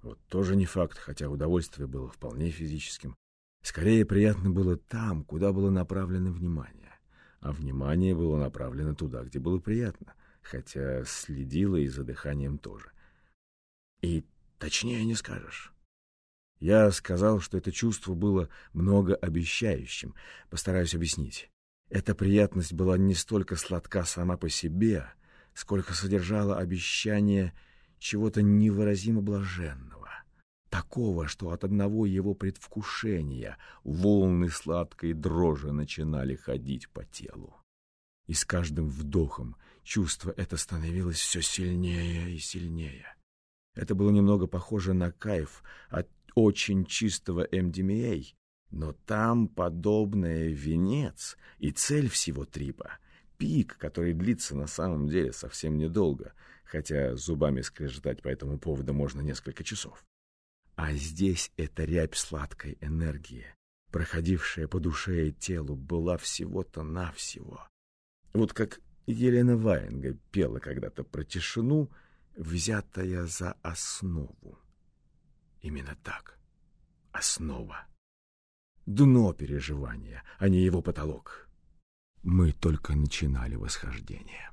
Вот тоже не факт, хотя удовольствие было вполне физическим. Скорее приятно было там, куда было направлено внимание. А внимание было направлено туда, где было приятно. хотя следила и за дыханием тоже. И точнее не скажешь. Я сказал, что это чувство было многообещающим. Постараюсь объяснить. Эта приятность была не столько сладка сама по себе, сколько содержала обещание чего-то невыразимо блаженного, такого, что от одного его предвкушения волны сладкой дрожи начинали ходить по телу. И с каждым вдохом чувство это становилось все сильнее и сильнее. Это было немного похоже на кайф от очень чистого MDMA, но там подобное венец и цель всего трипа — пик, который длится на самом деле совсем недолго, хотя зубами скрежетать по этому поводу можно несколько часов. А здесь эта рябь сладкой энергии, проходившая по душе и телу, была всего-то навсего. Вот как Елена Ваенга пела когда-то про тишину, взятая за основу. Именно так. Основа. Дно переживания, а не его потолок. Мы только начинали восхождение.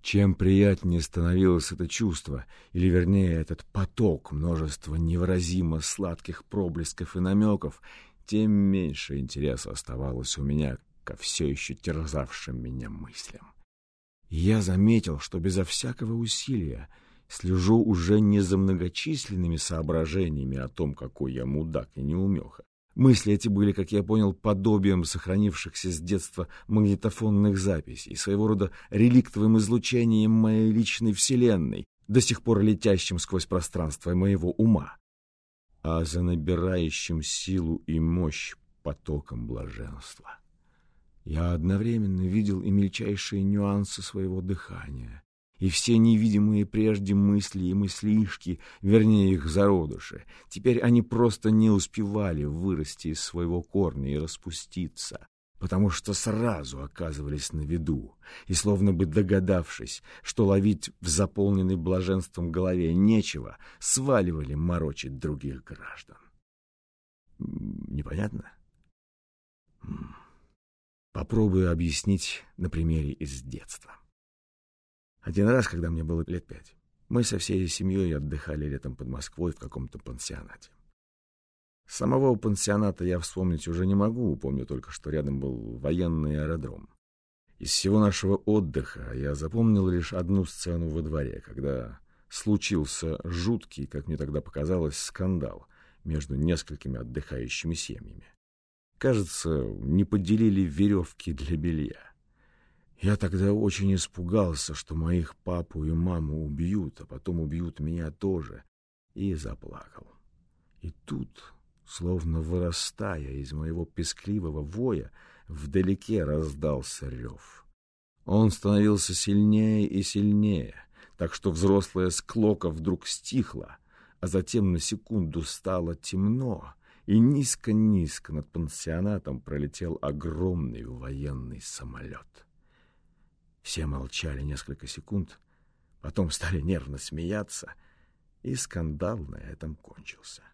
Чем приятнее становилось это чувство, или вернее этот поток множества невыразимо сладких проблесков и намеков, тем меньше интереса оставалось у меня ко все еще терзавшим меня мыслям. я заметил, что безо всякого усилия — слежу уже не за многочисленными соображениями о том, какой я мудак и неумеха. Мысли эти были, как я понял, подобием сохранившихся с детства магнитофонных записей, своего рода реликтовым излучением моей личной вселенной, до сих пор летящим сквозь пространство моего ума, а за набирающим силу и мощь потоком блаженства. Я одновременно видел и мельчайшие нюансы своего дыхания, и все невидимые прежде мысли и мыслишки, вернее их зародыши, теперь они просто не успевали вырасти из своего корня и распуститься, потому что сразу оказывались на виду, и, словно бы догадавшись, что ловить в заполненной блаженством голове нечего, сваливали морочить других граждан. Непонятно? Попробую объяснить на примере из детства. Один раз, когда мне было лет пять, мы со всей семьей отдыхали летом под Москвой в каком-то пансионате. Самого пансионата я вспомнить уже не могу, помню только, что рядом был военный аэродром. Из всего нашего отдыха я запомнил лишь одну сцену во дворе, когда случился жуткий, как мне тогда показалось, скандал между несколькими отдыхающими семьями. Кажется, не поделили веревки для белья. Я тогда очень испугался, что моих папу и маму убьют, а потом убьют меня тоже, и заплакал. И тут, словно вырастая из моего пескливого воя, вдалеке раздался рев. Он становился сильнее и сильнее, так что взрослая склока вдруг стихла, а затем на секунду стало темно, и низко-низко над пансионатом пролетел огромный военный самолет. Все молчали несколько секунд, потом стали нервно смеяться, и скандал на этом кончился.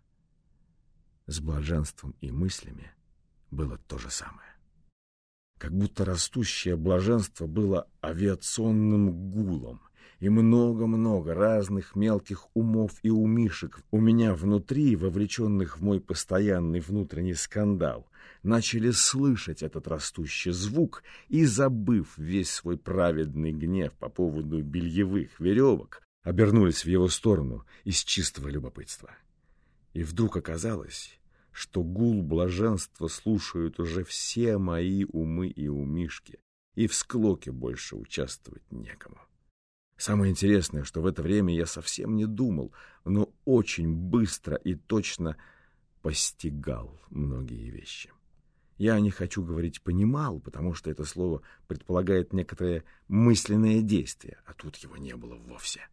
С блаженством и мыслями было то же самое. Как будто растущее блаженство было авиационным гулом, и много-много разных мелких умов и умишек у меня внутри, вовлеченных в мой постоянный внутренний скандал, начали слышать этот растущий звук и, забыв весь свой праведный гнев по поводу бельевых веревок, обернулись в его сторону из чистого любопытства. И вдруг оказалось, что гул блаженства слушают уже все мои умы и умишки, и в склоке больше участвовать некому. Самое интересное, что в это время я совсем не думал, но очень быстро и точно постигал многие вещи. Я не хочу говорить «понимал», потому что это слово предполагает некоторое мысленное действие, а тут его не было вовсе.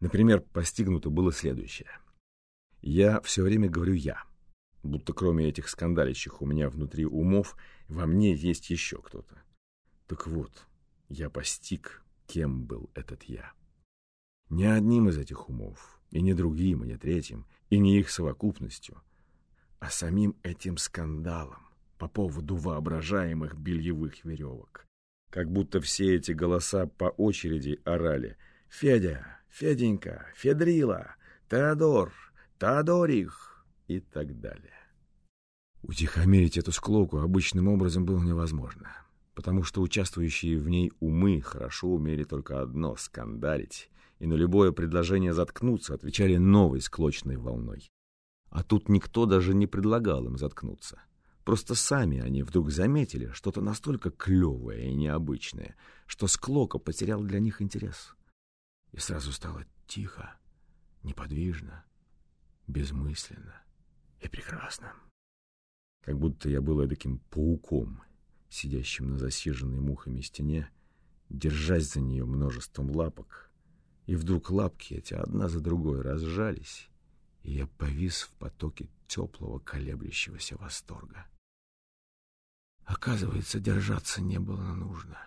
Например, постигнуто было следующее. Я все время говорю «я», будто кроме этих скандалищих у меня внутри умов, во мне есть еще кто-то. Так вот, я постиг кем был этот я. Ни одним из этих умов, и не другим, и не третьим, и не их совокупностью, а самим этим скандалом по поводу воображаемых бельевых веревок. как будто все эти голоса по очереди орали «Федя! Феденька! Федрила! Теодор! Теодорих!» и так далее. Утихомирить эту склоку обычным образом было невозможно, потому что участвующие в ней умы хорошо умели только одно — скандалить, и на любое предложение заткнуться отвечали новой склочной волной. А тут никто даже не предлагал им заткнуться. Просто сами они вдруг заметили что-то настолько клевое и необычное, что Склока потерял для них интерес. И сразу стало тихо, неподвижно, безмысленно и прекрасно. Как будто я был таким пауком, сидящим на засиженной мухами стене, держась за нее множеством лапок, и вдруг лапки эти одна за другой разжались, и я повис в потоке теплого колеблющегося восторга. Оказывается, держаться не было нужно.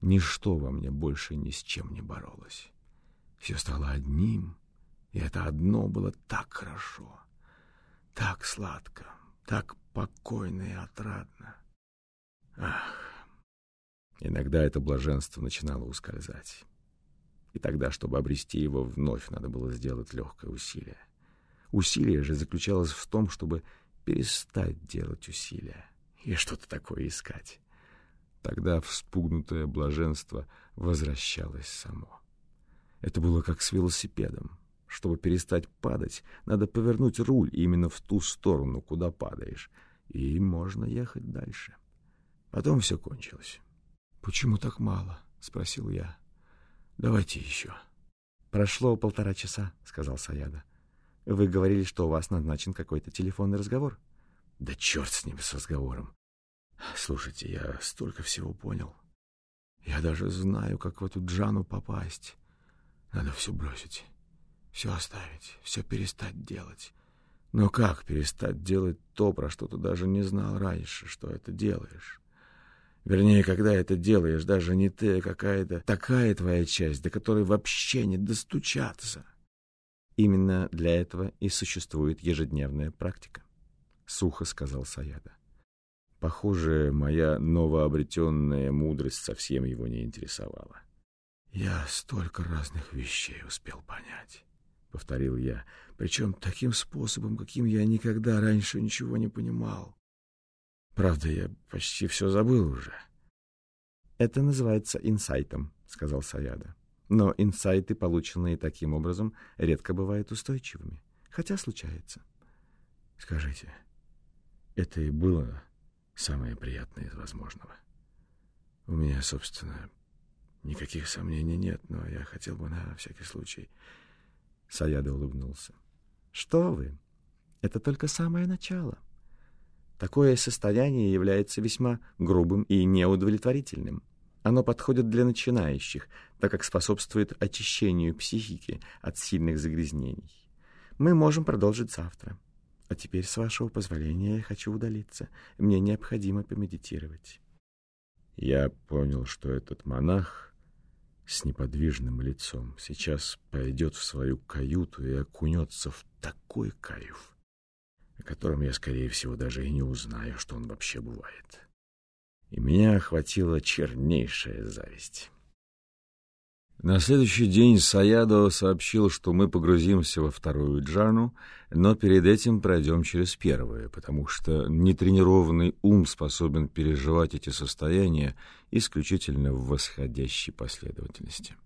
Ничто во мне больше ни с чем не боролось. Все стало одним, и это одно было так хорошо, так сладко, так покойно и отрадно. Ах, иногда это блаженство начинало ускользать. И тогда, чтобы обрести его вновь, надо было сделать легкое усилие. Усилие же заключалось в том, чтобы перестать делать усилия и что-то такое искать. Тогда вспугнутое блаженство возвращалось само. Это было как с велосипедом. Чтобы перестать падать, надо повернуть руль именно в ту сторону, куда падаешь, и можно ехать дальше. Потом все кончилось. «Почему так мало?» — спросил я. «Давайте еще». «Прошло полтора часа», — сказал Саяда. «Вы говорили, что у вас назначен какой-то телефонный разговор?» «Да черт с ним, с разговором. Слушайте, я столько всего понял. Я даже знаю, как в эту Джану попасть. Надо все бросить, все оставить, все перестать делать. Но как перестать делать то, про что ты даже не знал раньше, что это делаешь? Вернее, когда это делаешь, даже не ты, а какая-то такая твоя часть, до которой вообще не достучаться. Именно для этого и существует ежедневная практика, — сухо сказал Саяда. Похоже, моя новообретенная мудрость совсем его не интересовала. «Я столько разных вещей успел понять», — повторил я, причем таким способом, каким я никогда раньше ничего не понимал. Правда, я почти все забыл уже. «Это называется инсайтом», — сказал Саяда. «Но инсайты, полученные таким образом, редко бывают устойчивыми, хотя случается». «Скажите, это и было самое приятное из возможного. У меня, собственно, никаких сомнений нет, но я хотел бы на всякий случай... Саяда улыбнулся. Что вы? Это только самое начало. Такое состояние является весьма грубым и неудовлетворительным. Оно подходит для начинающих, так как способствует очищению психики от сильных загрязнений. Мы можем продолжить завтра. А теперь, с вашего позволения, я хочу удалиться. Мне необходимо помедитировать. Я понял, что этот монах с неподвижным лицом сейчас пойдет в свою каюту и окунется в такой кайф, котором я, скорее всего, даже и не узнаю, что он вообще бывает. И меня охватила чернейшая зависть. На следующий день Саядо сообщил, что мы погрузимся во вторую джану, но перед этим пройдем через первую, потому что нетренированный ум способен переживать эти состояния исключительно в восходящей последовательности.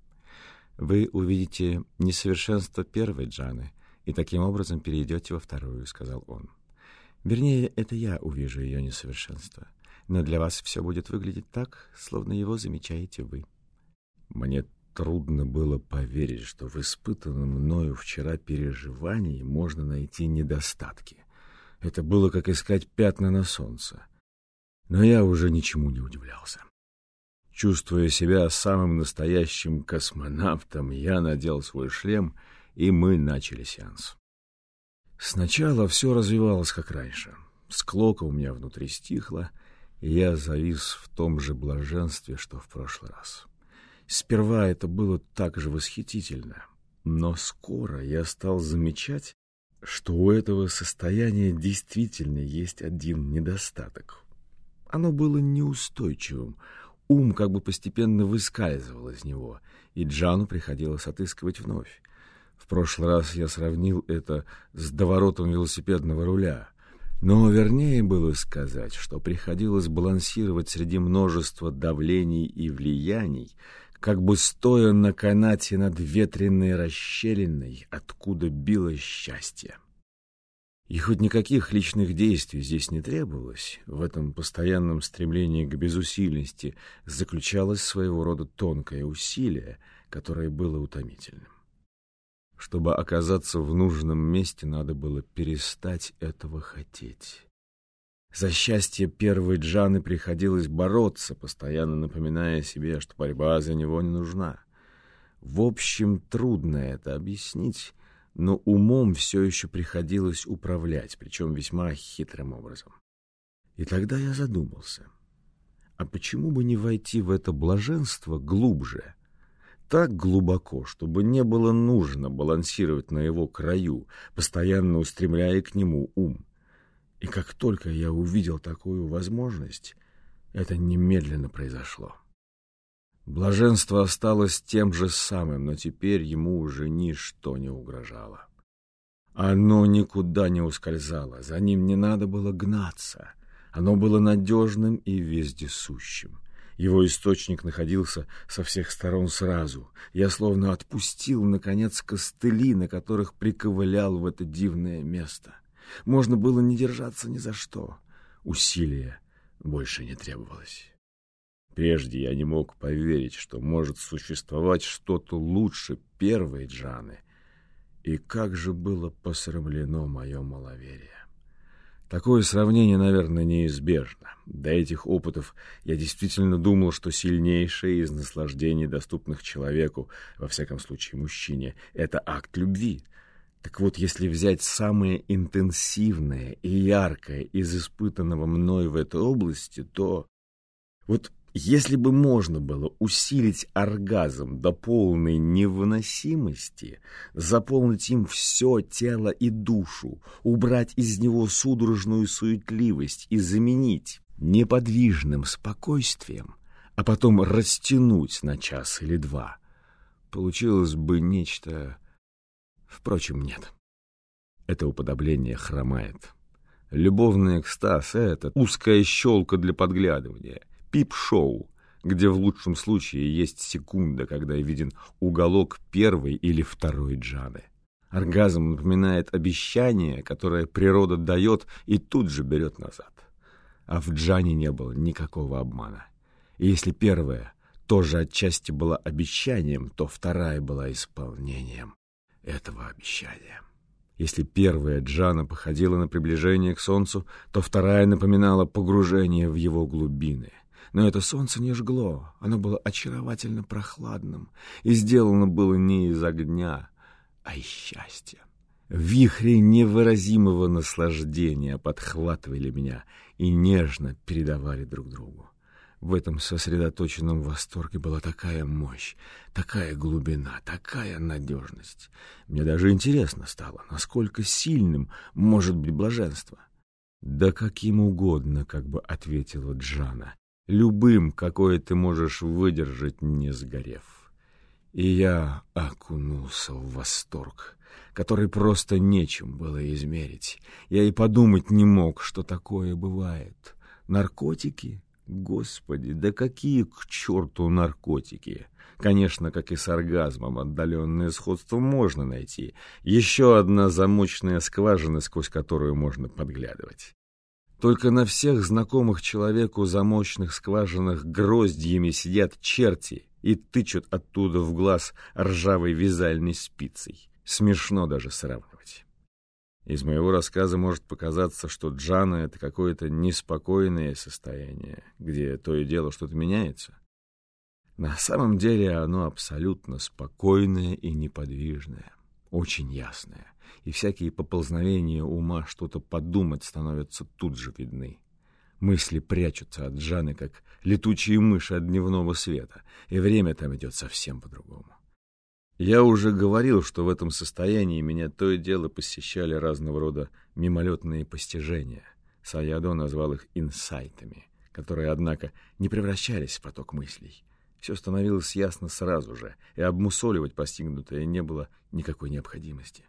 Вы увидите несовершенство первой джаны и таким образом перейдете во вторую, — сказал он. Вернее, это я увижу ее несовершенство, но для вас все будет выглядеть так, словно его замечаете вы. Мне Трудно было поверить, что в испытанном мною вчера переживании можно найти недостатки. Это было как искать пятна на солнце. Но я уже ничему не удивлялся. Чувствуя себя самым настоящим космонавтом, я надел свой шлем, и мы начали сеанс. Сначала все развивалось как раньше. Склока у меня внутри стихла, и я завис в том же блаженстве, что в прошлый раз. Сперва это было так же восхитительно, но скоро я стал замечать, что у этого состояния действительно есть один недостаток. Оно было неустойчивым, ум как бы постепенно выскальзывал из него, и Джану приходилось отыскивать вновь. В прошлый раз я сравнил это с доворотом велосипедного руля. Но вернее было сказать, что приходилось балансировать среди множества давлений и влияний, как бы стоя на канате над ветреной расщелиной, откуда било счастье. И хоть никаких личных действий здесь не требовалось, в этом постоянном стремлении к безусильности заключалось своего рода тонкое усилие, которое было утомительным. Чтобы оказаться в нужном месте, надо было перестать этого хотеть. За счастье первой Джаны приходилось бороться, постоянно напоминая себе, что борьба за него не нужна. В общем, трудно это объяснить, но умом все еще приходилось управлять, причем весьма хитрым образом. И тогда я задумался, а почему бы не войти в это блаженство глубже — так глубоко, чтобы не было нужно балансировать на его краю, постоянно устремляя к нему ум. И как только я увидел такую возможность, это немедленно произошло. Блаженство осталось тем же самым, но теперь ему уже ничто не угрожало. Оно никуда не ускользало, за ним не надо было гнаться. Оно было надежным и вездесущим. Его источник находился со всех сторон сразу. Я словно отпустил, наконец, костыли, на которых приковылял в это дивное место. Можно было не держаться ни за что. Усилия больше не требовалось. Прежде я не мог поверить, что может существовать что-то лучше первой Джаны. И как же было посрамлено мое маловерие. Такое сравнение, наверное, неизбежно. До этих опытов я действительно думал, что сильнейшее из наслаждений, доступных человеку, во всяком случае мужчине, это акт любви. Так вот, если взять самое интенсивное и яркое из испытанного мной в этой области, то... Вот если бы можно было усилить оргазм до полной невыносимости, заполнить им все тело и душу, убрать из него судорожную суетливость и заменить неподвижным спокойствием, а потом растянуть на час или два, получилось бы нечто... Впрочем, нет. Это уподобление хромает. Любовный экстаз — это узкая щелка для подглядывания — пип-шоу, где в лучшем случае есть секунда, когда виден уголок первой или второй джаны. Оргазм напоминает обещание, которое природа дает и тут же берет назад. А в джане не было никакого обмана. И если первая тоже отчасти была обещанием, то вторая была исполнением этого обещания. Если первая джана походила на приближение к солнцу, то вторая напоминала погружение в его глубины. Но это солнце не жгло, оно было очаровательно прохладным, и сделано было не из огня, а из счастья. Вихри невыразимого наслаждения подхватывали меня и нежно передавали друг другу. В этом сосредоточенном восторге была такая мощь, такая глубина, такая надежность. Мне даже интересно стало, насколько сильным может быть блаженство. «Да каким угодно», — как бы ответила Джана любым, какое ты можешь выдержать, не сгорев. И я окунулся в восторг, который просто нечем было измерить. Я и подумать не мог, что такое бывает. Наркотики? Господи, да какие к черту наркотики! Конечно, как и с оргазмом, отдаленное сходство можно найти. Еще одна замочная скважина, сквозь которую можно подглядывать. Только на всех знакомых человеку замочных скважинах гроздьями сидят черти и тычут оттуда в глаз ржавой вязальной спицей. Смешно даже сравнивать. Из моего рассказа может показаться, что джана — это какое-то неспокойное состояние, где то и дело что-то меняется. На самом деле оно абсолютно спокойное и неподвижное, очень ясное и всякие поползновения ума что-то подумать становятся тут же видны. Мысли прячутся от Жаны, как летучие мыши от дневного света, и время там идет совсем по-другому. Я уже говорил, что в этом состоянии меня то и дело посещали разного рода мимолетные постижения. Саядо назвал их инсайтами, которые, однако, не превращались в поток мыслей. Все становилось ясно сразу же, и обмусоливать постигнутое не было никакой необходимости.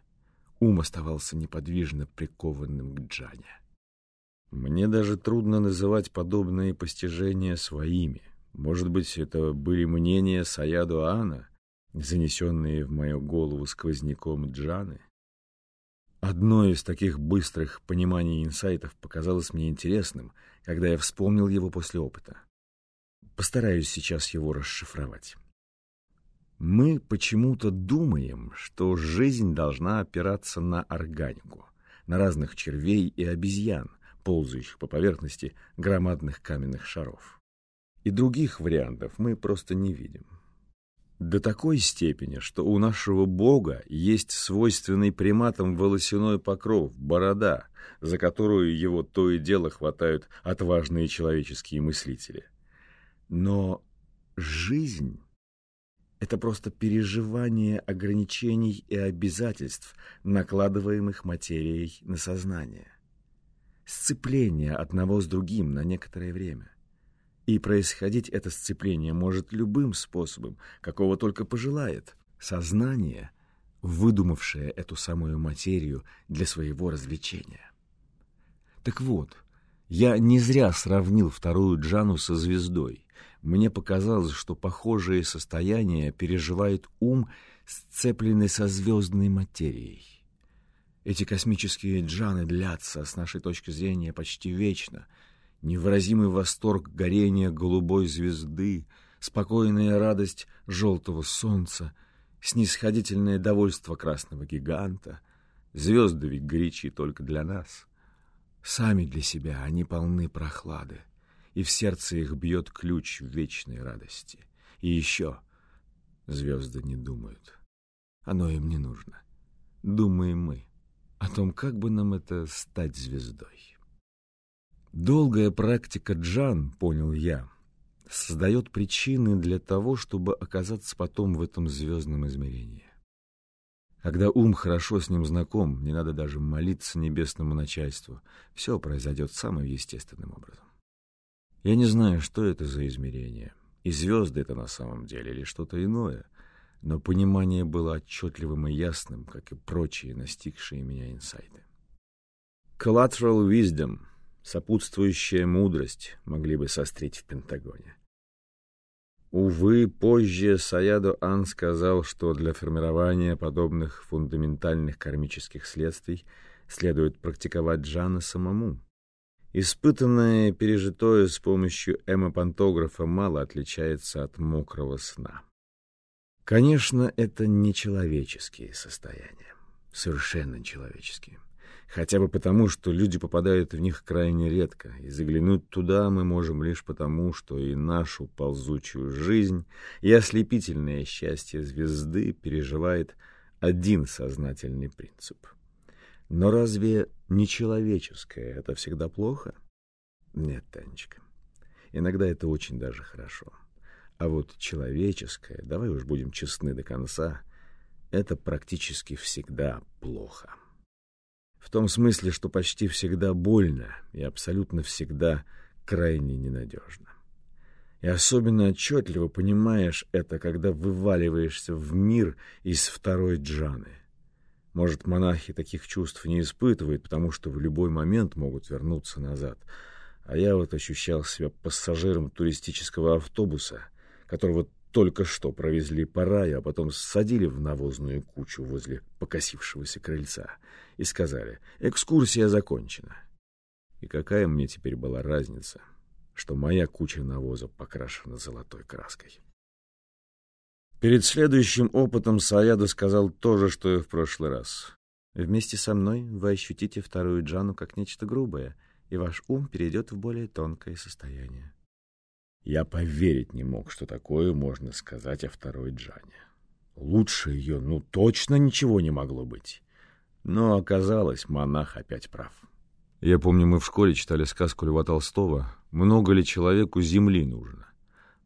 Ум оставался неподвижно прикованным к Джане. Мне даже трудно называть подобные постижения своими. Может быть, это были мнения Саяду Ана, занесенные в мою голову сквозняком Джаны? Одно из таких быстрых пониманий инсайтов показалось мне интересным, когда я вспомнил его после опыта. Постараюсь сейчас его расшифровать. Мы почему-то думаем, что жизнь должна опираться на органику, на разных червей и обезьян, ползающих по поверхности громадных каменных шаров. И других вариантов мы просто не видим. До такой степени, что у нашего Бога есть свойственный приматам волосяной покров, борода, за которую его то и дело хватают отважные человеческие мыслители. Но жизнь — это просто переживание ограничений и обязательств, накладываемых материей на сознание. Сцепление одного с другим на некоторое время. И происходить это сцепление может любым способом, какого только пожелает. Сознание, выдумавшее эту самую материю для своего развлечения. Так вот, я не зря сравнил вторую Джану со звездой. Мне показалось, что похожее состояние переживает ум, сцепленный со звездной материей. Эти космические джаны длятся, с нашей точки зрения, почти вечно — невыразимый восторг горения голубой звезды, спокойная радость желтого солнца, снисходительное довольство красного гиганта. Звезды ведь горячи только для нас. Сами для себя они полны прохлады, и в сердце их бьет ключ вечной радости. И еще звезды не думают. Оно им не нужно. Думаем мы о том, как бы нам это стать звездой. Долгая практика джан, понял я, создает причины для того, чтобы оказаться потом в этом звездном измерении. Когда ум хорошо с ним знаком, не надо даже молиться небесному начальству. Все произойдет самым естественным образом. Я не знаю, что это за измерение, и звезды это на самом деле или что-то иное, но понимание было отчетливым и ясным, как и прочие настигшие меня инсайты. Collateral wisdom — сопутствующая мудрость могли бы сострить в Пентагоне. Увы, позже Саядо Ан сказал, что для формирования подобных фундаментальных кармических следствий следует практиковать джана самому. Испытанное пережитое с помощью эмопантографа мало отличается от мокрого сна. Конечно, это не человеческие состояния, совершенно человеческие хотя бы потому, что люди попадают в них крайне редко, и заглянуть туда мы можем лишь потому, что и нашу ползучую жизнь, и ослепительное счастье звезды переживает один сознательный принцип. Но разве нечеловеческое это всегда плохо? Нет, Танечка. Иногда это очень даже хорошо. А вот человеческое, давай уж будем честны до конца, это практически всегда плохо. В том смысле, что почти всегда больно и абсолютно всегда крайне ненадежно. И особенно отчетливо понимаешь это, когда вываливаешься в мир из второй джаны. Может, монахи таких чувств не испытывают, потому что в любой момент могут вернуться назад. А я вот ощущал себя пассажиром туристического автобуса, которого только что провезли по раю, а потом садили в навозную кучу возле покосившегося крыльца и сказали «экскурсия закончена». И какая мне теперь была разница, что моя куча навоза покрашена золотой краской. Перед следующим опытом Саяду сказал то же, что и в прошлый раз. «Вместе со мной вы ощутите вторую джану как нечто грубое, и ваш ум перейдет в более тонкое состояние». Я поверить не мог, что такое можно сказать о второй Джане. Лучше ее, ну, точно ничего не могло быть. Но оказалось, монах опять прав. Я помню, мы в школе читали сказку Льва Толстого «Много ли человеку земли нужно?»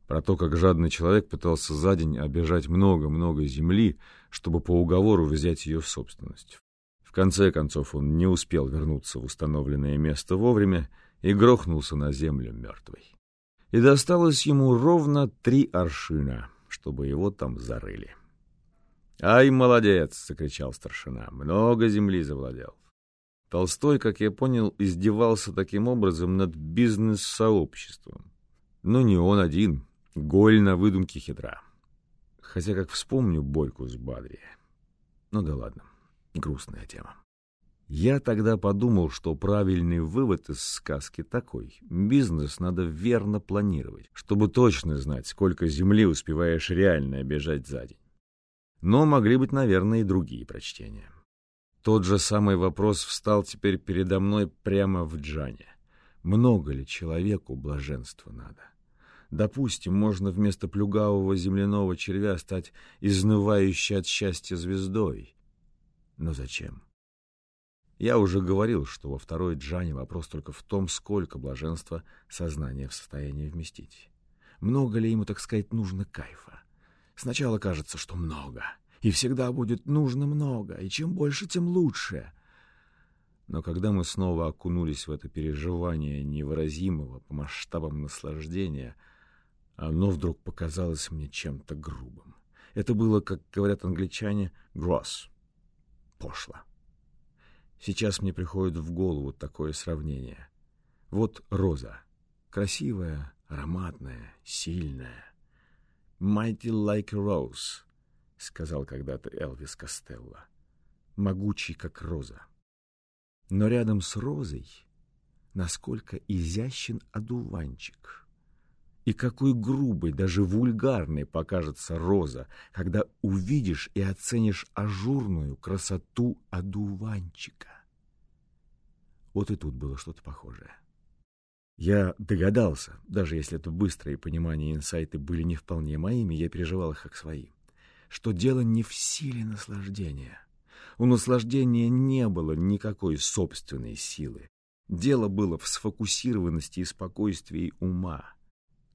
Про то, как жадный человек пытался за день обижать много-много земли, чтобы по уговору взять ее в собственность. В конце концов он не успел вернуться в установленное место вовремя, и грохнулся на землю мертвый. И досталось ему ровно три аршина, чтобы его там зарыли. «Ай, молодец!» — закричал старшина. «Много земли завладел». Толстой, как я понял, издевался таким образом над бизнес-сообществом. Но не он один. Голь на выдумке хитра. Хотя, как вспомню Борьку с Бадри. Ну да ладно, грустная тема. Я тогда подумал, что правильный вывод из сказки такой. Бизнес надо верно планировать, чтобы точно знать, сколько земли успеваешь реально обижать за день. Но могли быть, наверное, и другие прочтения. Тот же самый вопрос встал теперь передо мной прямо в Джане. Много ли человеку блаженства надо? Допустим, можно вместо плюгавого земляного червя стать изнывающей от счастья звездой. Но зачем? Я уже говорил, что во второй джане вопрос только в том, сколько блаженства сознание в состоянии вместить. Много ли ему, так сказать, нужно кайфа? Сначала кажется, что много, и всегда будет нужно много, и чем больше, тем лучше. Но когда мы снова окунулись в это переживание невыразимого по масштабам наслаждения, оно вдруг показалось мне чем-то грубым. Это было, как говорят англичане, «gross» — пошло. Сейчас мне приходит в голову такое сравнение. Вот роза. Красивая, ароматная, сильная. «Mighty like a rose», — сказал когда-то Элвис Костелло. «Могучий, как роза». Но рядом с розой насколько изящен одуванчик. И какой грубой, даже вульгарной покажется роза, когда увидишь и оценишь ажурную красоту одуванчика. Вот и тут было что-то похожее. Я догадался, даже если это быстрые понимания и инсайты были не вполне моими, я переживал их как свои, что дело не в силе наслаждения. У наслаждения не было никакой собственной силы. Дело было в сфокусированности и спокойствии ума.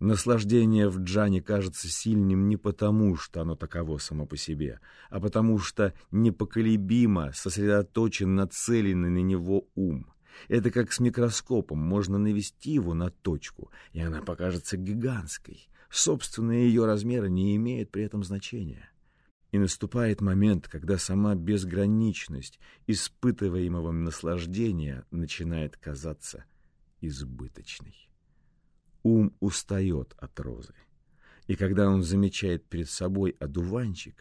Наслаждение в джане кажется сильным не потому, что оно таково само по себе, а потому что непоколебимо сосредоточен нацеленный на него ум. Это как с микроскопом, можно навести его на точку, и она покажется гигантской. Собственные ее размеры не имеют при этом значения. И наступает момент, когда сама безграничность испытываемого наслаждения начинает казаться избыточной. Ум устает от розы. И когда он замечает перед собой одуванчик,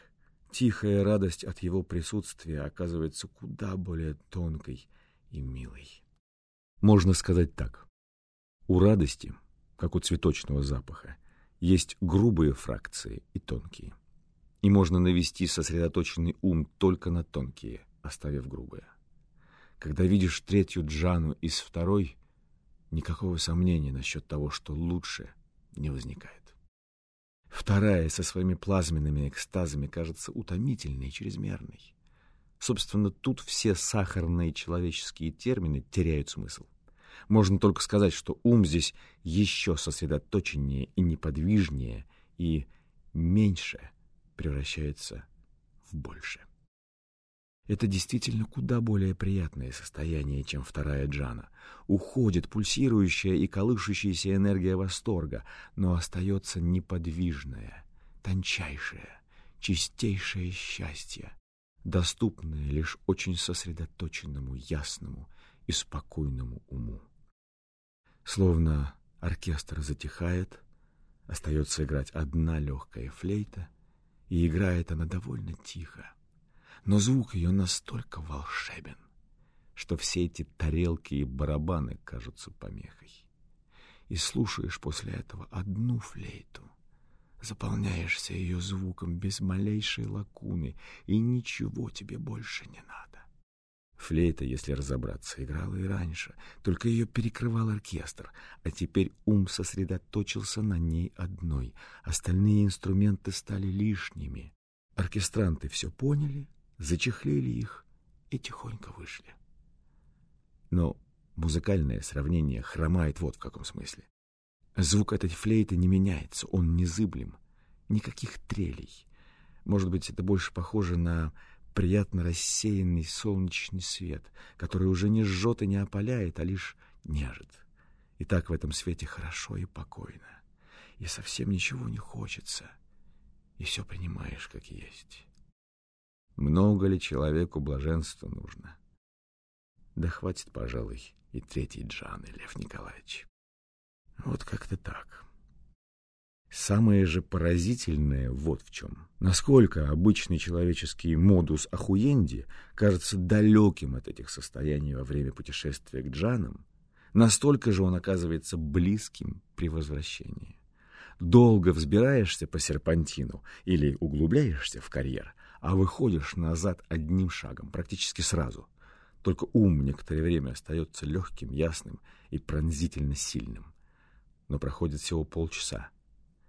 тихая радость от его присутствия оказывается куда более тонкой и милой. Можно сказать так. У радости, как у цветочного запаха, есть грубые фракции и тонкие. И можно навести сосредоточенный ум только на тонкие, оставив грубые. Когда видишь третью джану из второй, Никакого сомнения насчет того, что лучше, не возникает. Вторая со своими плазменными экстазами кажется утомительной и чрезмерной. Собственно, тут все сахарные человеческие термины теряют смысл. Можно только сказать, что ум здесь еще сосредоточеннее и неподвижнее, и меньше превращается в большее. Это действительно куда более приятное состояние, чем вторая джана. Уходит пульсирующая и колышущаяся энергия восторга, но остается неподвижное, тончайшее, чистейшее счастье, доступное лишь очень сосредоточенному, ясному и спокойному уму. Словно оркестр затихает, остается играть одна легкая флейта, и играет она довольно тихо но звук ее настолько волшебен, что все эти тарелки и барабаны кажутся помехой. И слушаешь после этого одну флейту, заполняешься ее звуком без малейшей лакуны, и ничего тебе больше не надо. Флейта, если разобраться, играла и раньше, только ее перекрывал оркестр, а теперь ум сосредоточился на ней одной. Остальные инструменты стали лишними. Оркестранты все поняли — зачехлили их и тихонько вышли. Но музыкальное сравнение хромает вот в каком смысле. Звук этой флейты не меняется, он незыблем, никаких трелей. Может быть, это больше похоже на приятно рассеянный солнечный свет, который уже не жжет и не опаляет, а лишь нежит. И так в этом свете хорошо и покойно. И совсем ничего не хочется. И все принимаешь как есть. Много ли человеку блаженства нужно? Да хватит, пожалуй, и третий Джаны, Лев Николаевич. Вот как-то так. Самое же поразительное вот в чем. Насколько обычный человеческий модус охуенди кажется далеким от этих состояний во время путешествия к джанам, настолько же он оказывается близким при возвращении. Долго взбираешься по серпантину или углубляешься в карьер, а выходишь назад одним шагом, практически сразу. Только ум некоторое время остается легким, ясным и пронзительно сильным. Но проходит всего полчаса,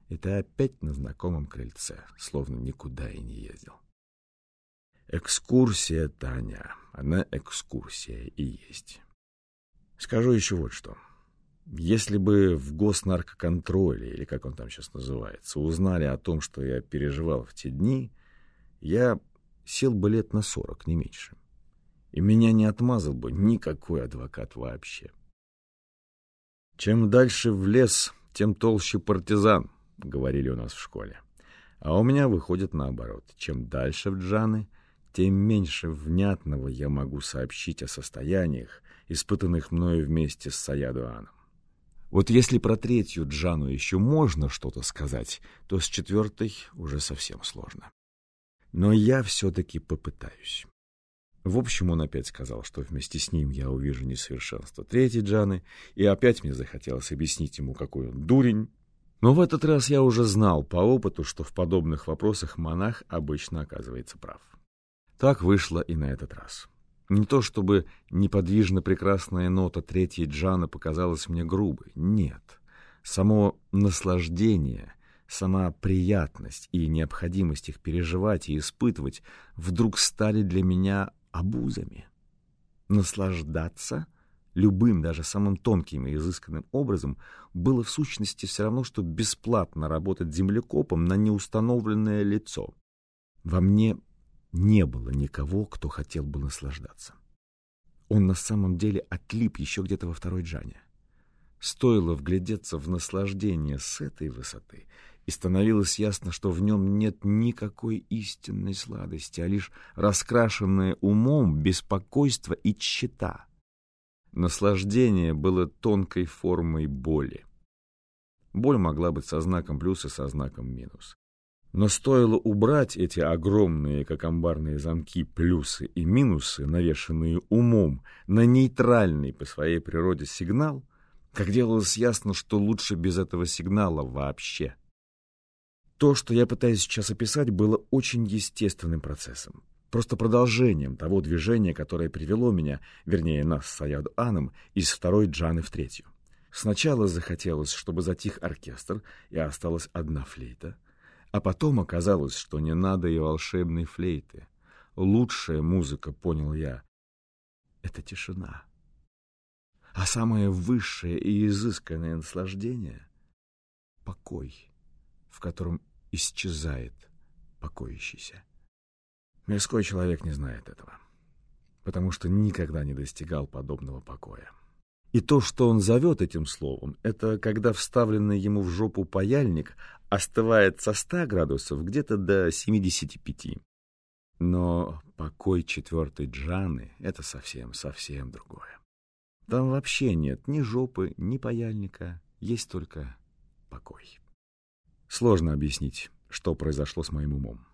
и ты опять на знакомом крыльце, словно никуда и не ездил. Экскурсия, Таня, она экскурсия и есть. Скажу еще вот что. Если бы в госнаркоконтроле, или как он там сейчас называется, узнали о том, что я переживал в те дни, я сел бы лет на сорок, не меньше. И меня не отмазал бы никакой адвокат вообще. Чем дальше в лес, тем толще партизан, говорили у нас в школе. А у меня выходит наоборот. Чем дальше в джаны, тем меньше внятного я могу сообщить о состояниях, испытанных мною вместе с Саядуаном. Вот если про третью джану еще можно что-то сказать, то с четвертой уже совсем сложно. Но я все-таки попытаюсь. В общем, он опять сказал, что вместе с ним я увижу несовершенство третьей Джаны, и опять мне захотелось объяснить ему, какой он дурень. Но в этот раз я уже знал по опыту, что в подобных вопросах монах обычно оказывается прав. Так вышло и на этот раз. Не то чтобы неподвижно прекрасная нота третьей Джана показалась мне грубой, нет. Само наслаждение — Сама приятность и необходимость их переживать и испытывать вдруг стали для меня обузами. Наслаждаться любым, даже самым тонким и изысканным образом было в сущности все равно, что бесплатно работать землекопом на неустановленное лицо. Во мне не было никого, кто хотел бы наслаждаться. Он на самом деле отлип еще где-то во второй джане. Стоило вглядеться в наслаждение с этой высоты — и становилось ясно, что в нем нет никакой истинной сладости, а лишь раскрашенное умом беспокойство и тщета. Наслаждение было тонкой формой боли. Боль могла быть со знаком плюс и со знаком минус. Но стоило убрать эти огромные, как амбарные замки, плюсы и минусы, навешанные умом, на нейтральный по своей природе сигнал, как делалось ясно, что лучше без этого сигнала вообще. То, что я пытаюсь сейчас описать, было очень естественным процессом. Просто продолжением того движения, которое привело меня, вернее нас с Саяду Аном, из второй джаны в третью. Сначала захотелось, чтобы затих оркестр, и осталась одна флейта. А потом оказалось, что не надо и волшебной флейты. Лучшая музыка, понял я, — это тишина. А самое высшее и изысканное наслаждение — покой, в котором исчезает покоящийся. Мирской человек не знает этого, потому что никогда не достигал подобного покоя. И то, что он зовет этим словом, это когда вставленный ему в жопу паяльник остывает со 100 градусов где-то до 75. Но покой четвертой джаны — это совсем-совсем другое. Там вообще нет ни жопы, ни паяльника, есть только покой. Сложно объяснить, что произошло с моим умом.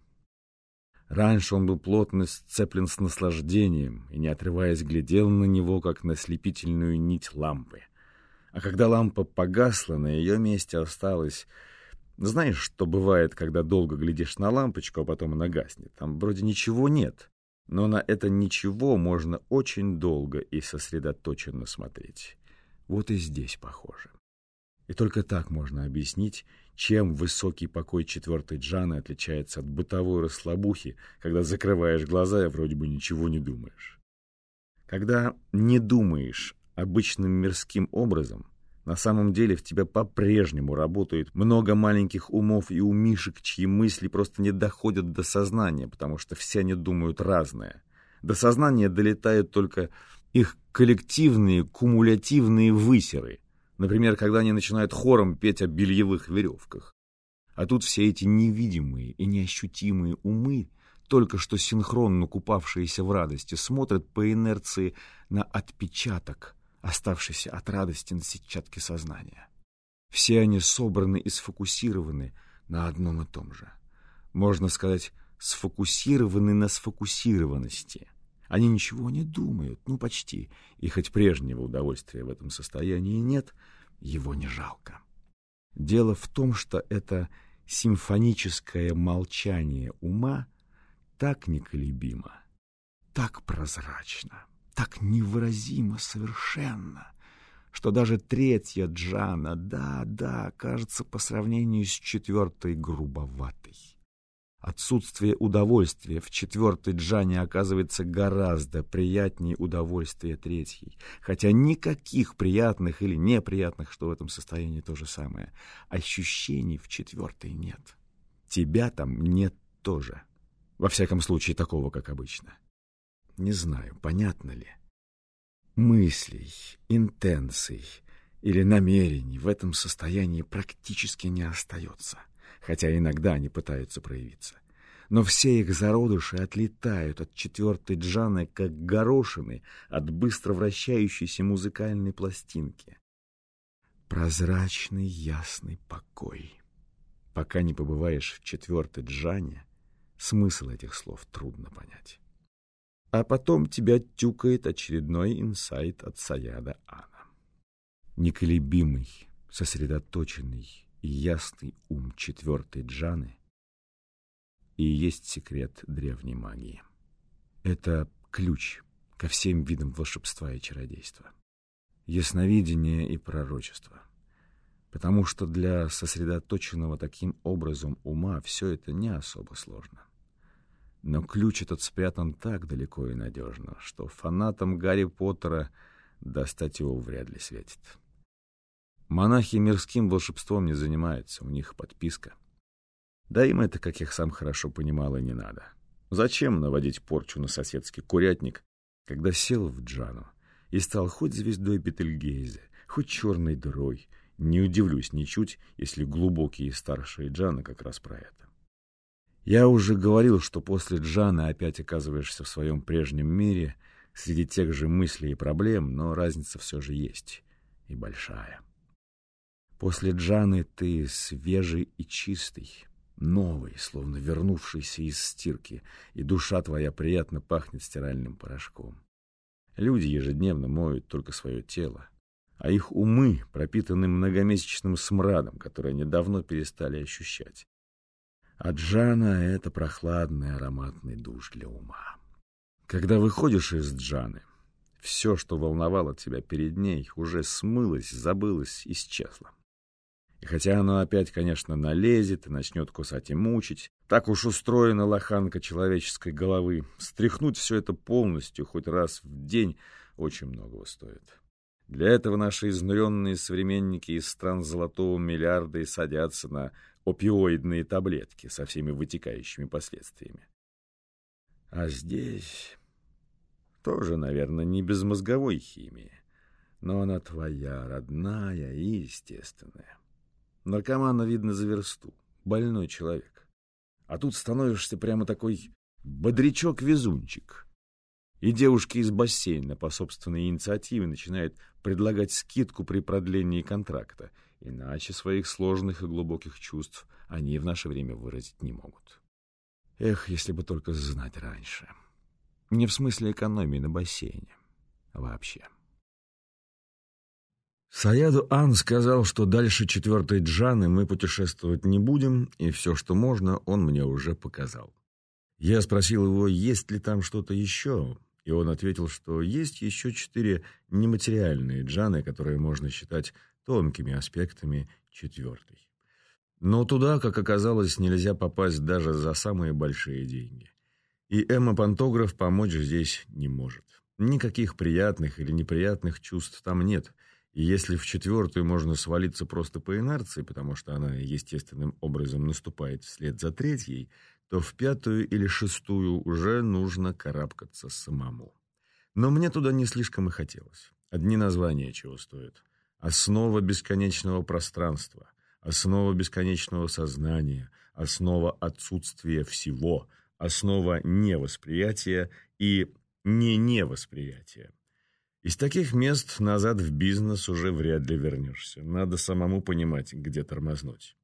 Раньше он был плотно сцеплен с наслаждением и, не отрываясь, глядел на него, как на слепительную нить лампы. А когда лампа погасла, на ее месте осталось... Знаешь, что бывает, когда долго глядишь на лампочку, а потом она гаснет? Там вроде ничего нет, но на это ничего можно очень долго и сосредоточенно смотреть. Вот и здесь похоже. И только так можно объяснить, чем высокий покой четвертой джаны отличается от бытовой расслабухи, когда закрываешь глаза и вроде бы ничего не думаешь. Когда не думаешь обычным мирским образом, на самом деле в тебя по-прежнему работает много маленьких умов и умишек, чьи мысли просто не доходят до сознания, потому что все они думают разное. До сознания долетают только их коллективные кумулятивные высеры — Например, когда они начинают хором петь о бельевых веревках. А тут все эти невидимые и неощутимые умы, только что синхронно купавшиеся в радости, смотрят по инерции на отпечаток, оставшийся от радости на сетчатке сознания. Все они собраны и сфокусированы на одном и том же. Можно сказать, сфокусированы на сфокусированности. Они ничего не думают, ну почти, и хоть прежнего удовольствия в этом состоянии нет, его не жалко. Дело в том, что это симфоническое молчание ума так неколебимо, так прозрачно, так невыразимо совершенно, что даже третья Джана, да-да, кажется по сравнению с четвертой грубоватой. Отсутствие удовольствия в четвертой джане оказывается гораздо приятнее удовольствия третьей. Хотя никаких приятных или неприятных, что в этом состоянии то же самое, ощущений в четвертой нет. Тебя там нет тоже. Во всяком случае, такого, как обычно. Не знаю, понятно ли. Мыслей, интенций или намерений в этом состоянии практически не остается — хотя иногда они пытаются проявиться. Но все их зародыши отлетают от четвертой джаны, как горошины от быстро вращающейся музыкальной пластинки. Прозрачный ясный покой. Пока не побываешь в четвертой джане, смысл этих слов трудно понять. А потом тебя тюкает очередной инсайт от Саяда Ана. Неколебимый, сосредоточенный, ясный ум четвертой джаны и есть секрет древней магии. Это ключ ко всем видам волшебства и чародейства. Ясновидение и пророчество. Потому что для сосредоточенного таким образом ума все это не особо сложно. Но ключ этот спрятан так далеко и надежно, что фанатам Гарри Поттера достать его вряд ли светит. Монахи мирским волшебством не занимаются, у них подписка. Да им это, как я сам хорошо понимал, и не надо. Зачем наводить порчу на соседский курятник, когда сел в Джану и стал хоть звездой Бетельгейзе, хоть черной дырой, не удивлюсь ничуть, если глубокие старшие Джаны как раз про это. Я уже говорил, что после Джана опять оказываешься в своем прежнем мире, среди тех же мыслей и проблем, но разница все же есть, и большая. После Джаны ты свежий и чистый, новый, словно вернувшийся из стирки, и душа твоя приятно пахнет стиральным порошком. Люди ежедневно моют только свое тело, а их умы пропитаны многомесячным смрадом, который они давно перестали ощущать. А джана — это прохладный ароматный душ для ума. Когда выходишь из джаны, все, что волновало тебя перед ней, уже смылось, забылось, исчезло. И хотя оно опять, конечно, налезет и начнет кусать и мучить, так уж устроена лоханка человеческой головы, стряхнуть все это полностью хоть раз в день очень многого стоит. Для этого наши изнуренные современники из стран золотого миллиарда и садятся на опиоидные таблетки со всеми вытекающими последствиями. А здесь тоже, наверное, не без мозговой химии, но она твоя, родная и естественная. Наркомана видно за версту. Больной человек. А тут становишься прямо такой бодрячок-везунчик. И девушки из бассейна по собственной инициативе начинают предлагать скидку при продлении контракта, иначе своих сложных и глубоких чувств они в наше время выразить не могут. Эх, если бы только знать раньше. Не в смысле экономии на бассейне, вообще. Саяду Ан сказал, что дальше четвертой джаны мы путешествовать не будем, и все, что можно, он мне уже показал. Я спросил его, есть ли там что-то еще, и он ответил, что есть еще четыре нематериальные джаны, которые можно считать тонкими аспектами четвертой. Но туда, как оказалось, нельзя попасть даже за самые большие деньги. И Эмма Пантограф помочь здесь не может. Никаких приятных или неприятных чувств там нет – и если в четвертую можно свалиться просто по инерции, потому что она естественным образом наступает вслед за третьей, то в пятую или шестую уже нужно карабкаться самому. Но мне туда не слишком и хотелось. Одни названия чего стоят. Основа бесконечного пространства, основа бесконечного сознания, основа отсутствия всего, основа невосприятия и не-невосприятия. Из таких мест назад в бизнес уже вряд ли вернешься. Надо самому понимать, где тормознуть.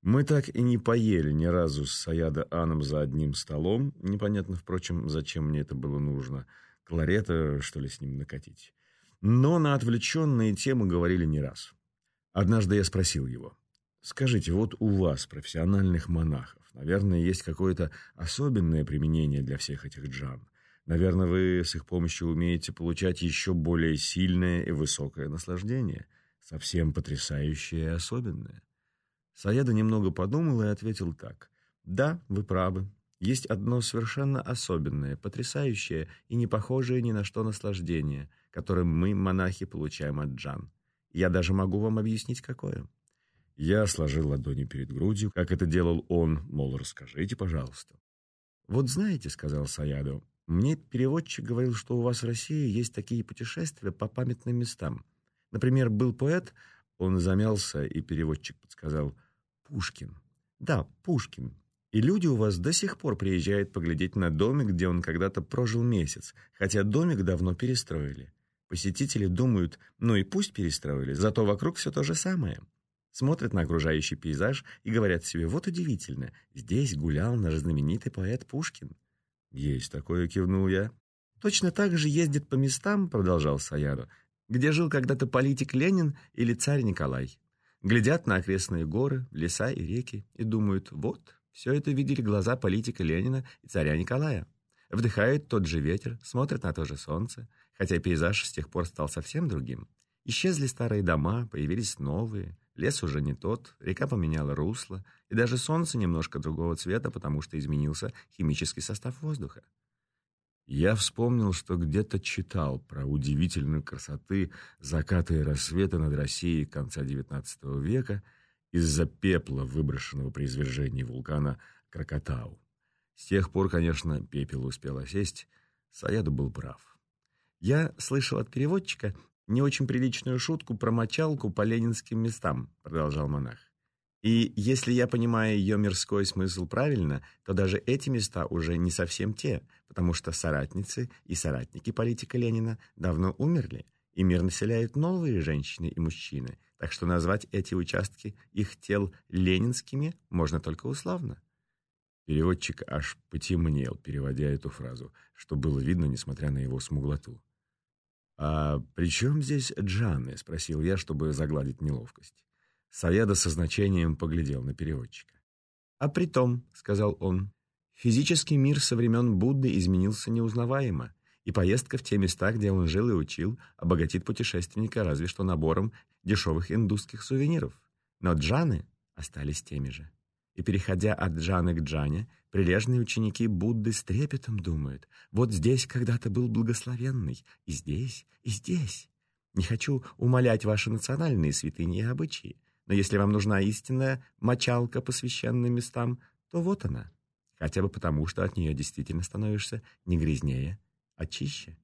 Мы так и не поели ни разу с Саяда Аном за одним столом. Непонятно, впрочем, зачем мне это было нужно. Кларета, что ли, с ним накатить. Но на отвлеченные темы говорили не раз. Однажды я спросил его. «Скажите, вот у вас, профессиональных монахов, наверное, есть какое-то особенное применение для всех этих джан. Наверное, вы с их помощью умеете получать еще более сильное и высокое наслаждение, совсем потрясающее и особенное». Саяда немного подумал и ответил так. «Да, вы правы. Есть одно совершенно особенное, потрясающее и не похожее ни на что наслаждение, которое мы, монахи, получаем от джан. Я даже могу вам объяснить, какое». Я сложил ладони перед грудью, как это делал он, мол, расскажите, пожалуйста. «Вот знаете, — сказал Саяду, — мне переводчик говорил, что у вас в России есть такие путешествия по памятным местам. Например, был поэт, он замялся, и переводчик подсказал «Пушкин». «Да, Пушкин. И люди у вас до сих пор приезжают поглядеть на домик, где он когда-то прожил месяц, хотя домик давно перестроили. Посетители думают, ну и пусть перестроили, зато вокруг все то же самое. Смотрят на окружающий пейзаж и говорят себе, вот удивительно, здесь гулял наш знаменитый поэт Пушкин. «Есть такое», — кивнул я. «Точно так же ездит по местам», — продолжал Саяру, где жил когда-то политик Ленин или царь Николай. Глядят на окрестные горы, леса и реки и думают, вот, все это видели глаза политика Ленина и царя Николая. Вдыхают тот же ветер, смотрят на то же солнце, хотя пейзаж с тех пор стал совсем другим. Исчезли старые дома, появились новые, лес уже не тот, река поменяла русло, и даже солнце немножко другого цвета, потому что изменился химический состав воздуха. Я вспомнил, что где-то читал про удивительную красоты заката и рассвета над Россией конца XIX века из-за пепла, выброшенного при извержении вулкана Кракатау. С тех пор, конечно, пепел успел осесть, Саяду был прав. Я слышал от переводчика не очень приличную шутку про мочалку по ленинским местам, продолжал монах. И если я понимаю ее мирской смысл правильно, то даже эти места уже не совсем те, потому что соратницы и соратники политика Ленина давно умерли, и мир населяют новые женщины и мужчины, так что назвать эти участки их тел ленинскими можно только условно. Переводчик аж потемнел, переводя эту фразу, что было видно, несмотря на его смуглоту. «А при чем здесь Джанны?» — спросил я, чтобы загладить неловкость. Саяда со значением поглядел на переводчика. «А при том, — сказал он, — физический мир со времен Будды изменился неузнаваемо, и поездка в те места, где он жил и учил, обогатит путешественника разве что набором дешевых индусских сувениров. Но джаны остались теми же. И переходя от джаны к джане, прилежные ученики Будды с трепетом думают, вот здесь когда-то был благословенный, и здесь, и здесь. Не хочу умолять ваши национальные святыни и обычаи, но если вам нужна истинная мочалка по священным местам, то вот она. Хотя бы потому, что от нее действительно становишься не грязнее, а чище.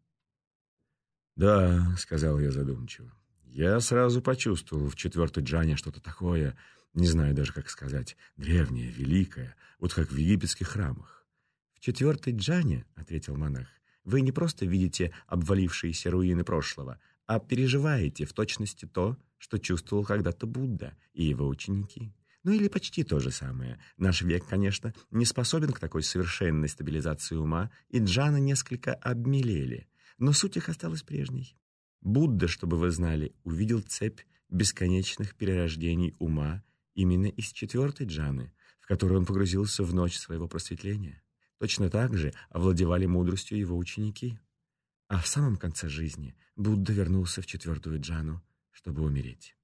«Да», — сказал я задумчиво. Я сразу почувствовал в четвертой джане что-то такое, не знаю даже, как сказать, древнее, великое, вот как в египетских храмах. «В четвертой джане», — ответил монах, — «вы не просто видите обвалившиеся руины прошлого, а переживаете в точности то, что чувствовал когда-то Будда и его ученики. Ну или почти то же самое. Наш век, конечно, не способен к такой совершенной стабилизации ума, и джаны несколько обмелели, но суть их осталась прежней. Будда, чтобы вы знали, увидел цепь бесконечных перерождений ума именно из четвертой джаны, в которую он погрузился в ночь своего просветления. Точно так же овладевали мудростью его ученики. А в самом конце жизни Будда вернулся в четвертую джану, чтобы умереть.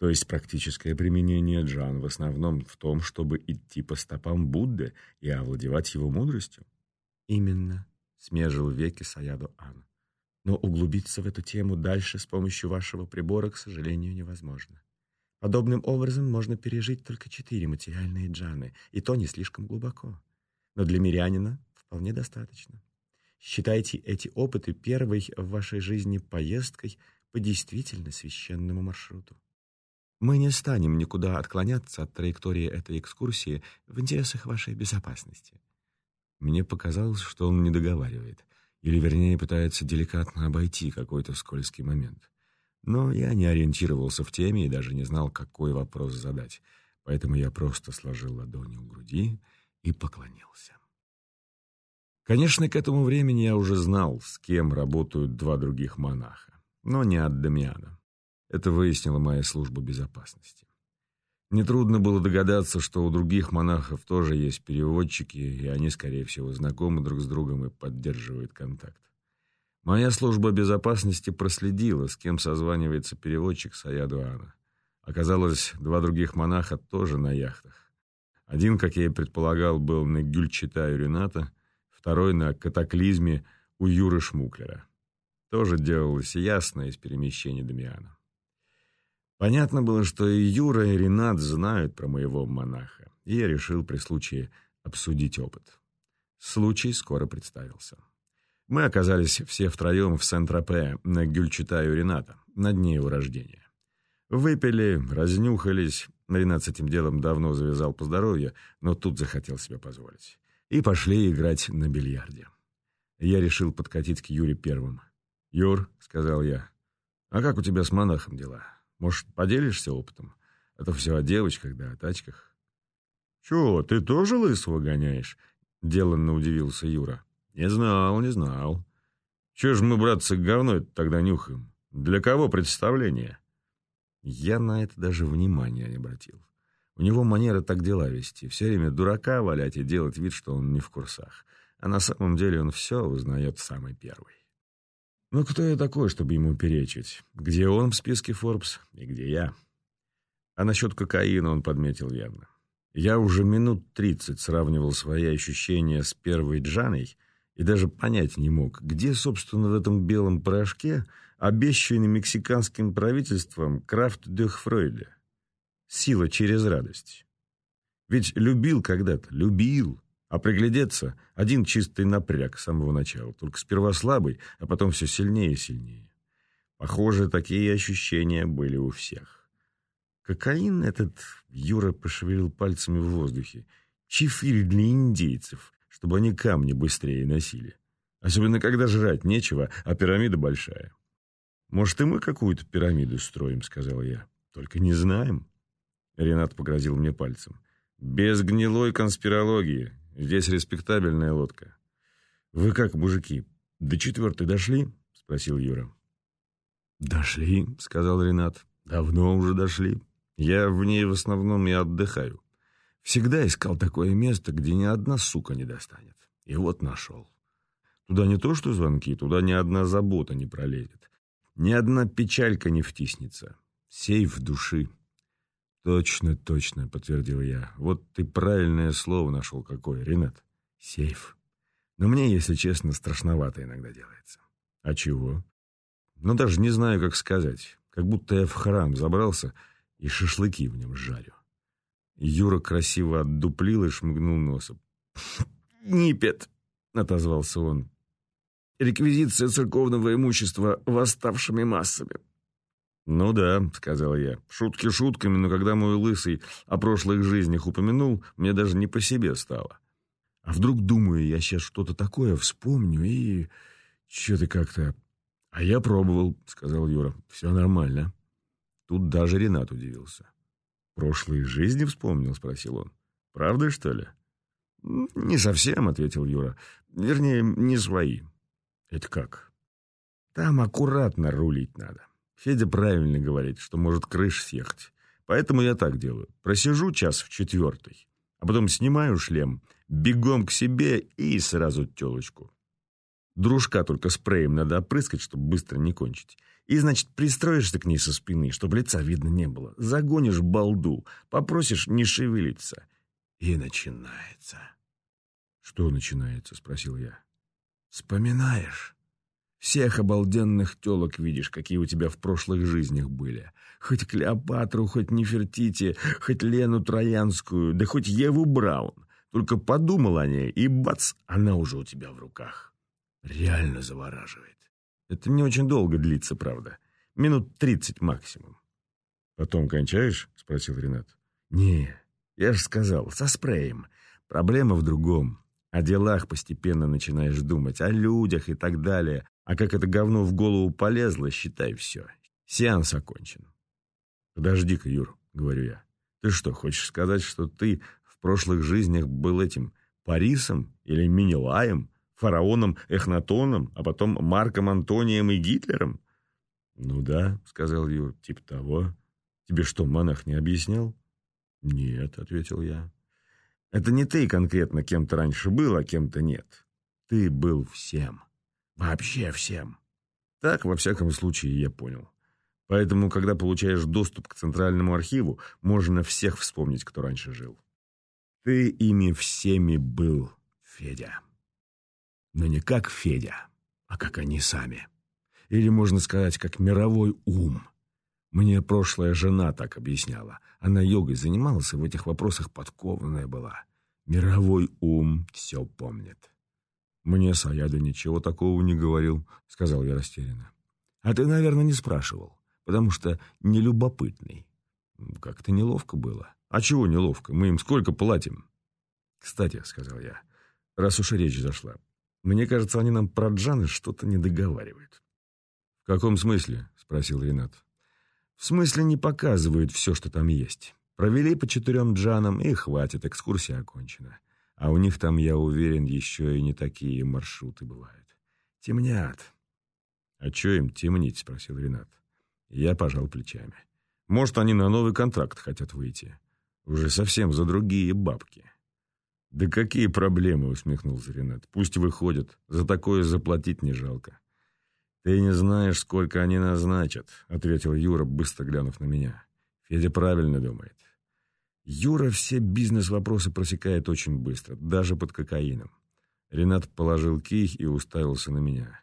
То есть практическое применение джан в основном в том, чтобы идти по стопам Будды и овладевать его мудростью? Именно, смежил веки Саяду Ан. Но углубиться в эту тему дальше с помощью вашего прибора, к сожалению, невозможно. Подобным образом можно пережить только четыре материальные джаны, и то не слишком глубоко. Но для мирянина вполне достаточно. Считайте эти опыты первой в вашей жизни поездкой по действительно священному маршруту. Мы не станем никуда отклоняться от траектории этой экскурсии в интересах вашей безопасности. Мне показалось, что он не договаривает, или, вернее, пытается деликатно обойти какой-то скользкий момент. Но я не ориентировался в теме и даже не знал, какой вопрос задать, поэтому я просто сложил ладони у груди и поклонился. Конечно, к этому времени я уже знал, с кем работают два других монаха, но не от Дамиана. Это выяснила моя служба безопасности. Нетрудно было догадаться, что у других монахов тоже есть переводчики, и они, скорее всего, знакомы друг с другом и поддерживают контакт. Моя служба безопасности проследила, с кем созванивается переводчик Саядуана. Оказалось, два других монаха тоже на яхтах. Один, как я и предполагал, был на Гюльчита и Рената, второй на катаклизме у Юры Шмуклера. Тоже делалось ясно из перемещения Дамиана. Понятно было, что и Юра, и Ренат знают про моего монаха, и я решил при случае обсудить опыт. Случай скоро представился. Мы оказались все втроем в Сент-Тропе на Гюльчатаю Рената, на дне его рождения. Выпили, разнюхались. Ренат с этим делом давно завязал по здоровью, но тут захотел себе позволить и пошли играть на бильярде. Я решил подкатить к Юре первым. «Юр», — сказал я, — «а как у тебя с монахом дела? Может, поделишься опытом? А то все о девочках да о тачках». «Чего, ты тоже лысого гоняешь?» — деланно удивился Юра. «Не знал, не знал. Чего ж мы, братцы, говно тогда нюхаем? Для кого представление?» Я на это даже внимания не обратил. У него манера так дела вести, все время дурака валять и делать вид, что он не в курсах. А на самом деле он все узнает самый первый. Ну, кто я такой, чтобы ему перечить? Где он в списке Forbes и где я? А насчет кокаина он подметил явно. Я уже минут тридцать сравнивал свои ощущения с первой Джаной и даже понять не мог, где, собственно, в этом белом порошке обещанный мексиканским правительством Крафт Дюхфройде. Сила через радость. Ведь любил когда-то, любил. А приглядеться — один чистый напряг с самого начала. Только сперва слабый, а потом все сильнее и сильнее. Похоже, такие ощущения были у всех. Кокаин этот Юра пошевелил пальцами в воздухе. Чефирь для индейцев, чтобы они камни быстрее носили. Особенно, когда жрать нечего, а пирамида большая. «Может, и мы какую-то пирамиду строим», — сказал я. «Только не знаем». Ренат погрозил мне пальцем. «Без гнилой конспирологии. Здесь респектабельная лодка». «Вы как, мужики, до четвертой дошли?» — спросил Юра. «Дошли», — сказал Ренат. «Давно уже дошли. Я в ней в основном и отдыхаю. Всегда искал такое место, где ни одна сука не достанет. И вот нашел. Туда не то что звонки, туда ни одна забота не пролезет. Ни одна печалька не втиснется. Сейф души». «Точно, точно», — подтвердил я. «Вот ты правильное слово нашел какое, Ренат. Сейф. Но мне, если честно, страшновато иногда делается». «А чего?» «Ну, даже не знаю, как сказать. Как будто я в храм забрался и шашлыки в нем жарю». Юра красиво отдуплил и шмыгнул носом. «Нипет», — отозвался он. «Реквизиция церковного имущества восставшими массами. «Ну да», — сказал я. «Шутки шутками, но когда мой лысый о прошлых жизнях упомянул, мне даже не по себе стало. А вдруг, думаю, я сейчас что-то такое вспомню и... Что-то как-то...» «А я пробовал», — сказал Юра. «Все нормально». Тут даже Ренат удивился. «Прошлые жизни вспомнил?» — спросил он. «Правда, что ли?» «Не совсем», — ответил Юра. «Вернее, не свои». «Это как?» «Там аккуратно рулить надо. Федя правильно говорит, что может крыша съехать. Поэтому я так делаю. Просижу час в четвертой, а потом снимаю шлем, бегом к себе и сразу телочку. Дружка только спреем надо опрыскать, чтобы быстро не кончить. И, значит, пристроишься к ней со спины, чтобы лица видно не было. Загонишь балду, попросишь не шевелиться. И начинается. «Что начинается?» — спросил я. «Вспоминаешь?» Всех обалденных телок видишь, какие у тебя в прошлых жизнях были. Хоть Клеопатру, хоть Нефертити, хоть Лену Троянскую, да хоть Еву Браун. Только подумал о ней, и бац, она уже у тебя в руках. Реально завораживает. Это не очень долго длится, правда. Минут тридцать максимум. «Потом кончаешь?» — спросил Ренат. «Не, я же сказал, со спреем. Проблема в другом. О делах постепенно начинаешь думать, о людях и так далее. А как это говно в голову полезло, считай все. Сеанс окончен». «Подожди-ка, Юр», — говорю я. «Ты что, хочешь сказать, что ты в прошлых жизнях был этим Парисом или Минилаем, фараоном Эхнатоном, а потом Марком Антонием и Гитлером?» «Ну да», — сказал Юр, — «типа того. Тебе что, монах не объяснял?» «Нет», — ответил я. «Это не ты конкретно кем-то раньше был, а кем-то нет. Ты был всем. Вообще всем. Так, во всяком случае, я понял. Поэтому, когда получаешь доступ к центральному архиву, можно всех вспомнить, кто раньше жил. Ты ими всеми был, Федя. Но не как Федя, а как они сами. Или, можно сказать, как мировой ум. Мне прошлая жена так объясняла. Она йогой занималась и в этих вопросах подкованная была. Мировой ум все помнит. «Мне Саяда ничего такого не говорил», — сказал я растерянно. «А ты, наверное, не спрашивал, потому что нелюбопытный». Как-то неловко было. «А чего неловко? Мы им сколько платим?» «Кстати», — сказал я, — «раз уж речь зашла, мне кажется, они нам про Джаны что-то не договаривают». «В каком смысле?» — спросил Ренат. В смысле не показывают все, что там есть. Провели по четырем джанам, и хватит, экскурсия окончена. А у них там, я уверен, еще и не такие маршруты бывают. Темнят. «А что им темнить?» — спросил Ренат. Я пожал плечами. «Может, они на новый контракт хотят выйти. Уже совсем за другие бабки». «Да какие проблемы?» — усмехнулся Ренат. «Пусть выходят. За такое заплатить не жалко». «Ты не знаешь, сколько они назначат», — ответил Юра, быстро глянув на меня. Федя правильно думает. Юра все бизнес-вопросы просекает очень быстро, даже под кокаином. Ренат положил кий и уставился на меня.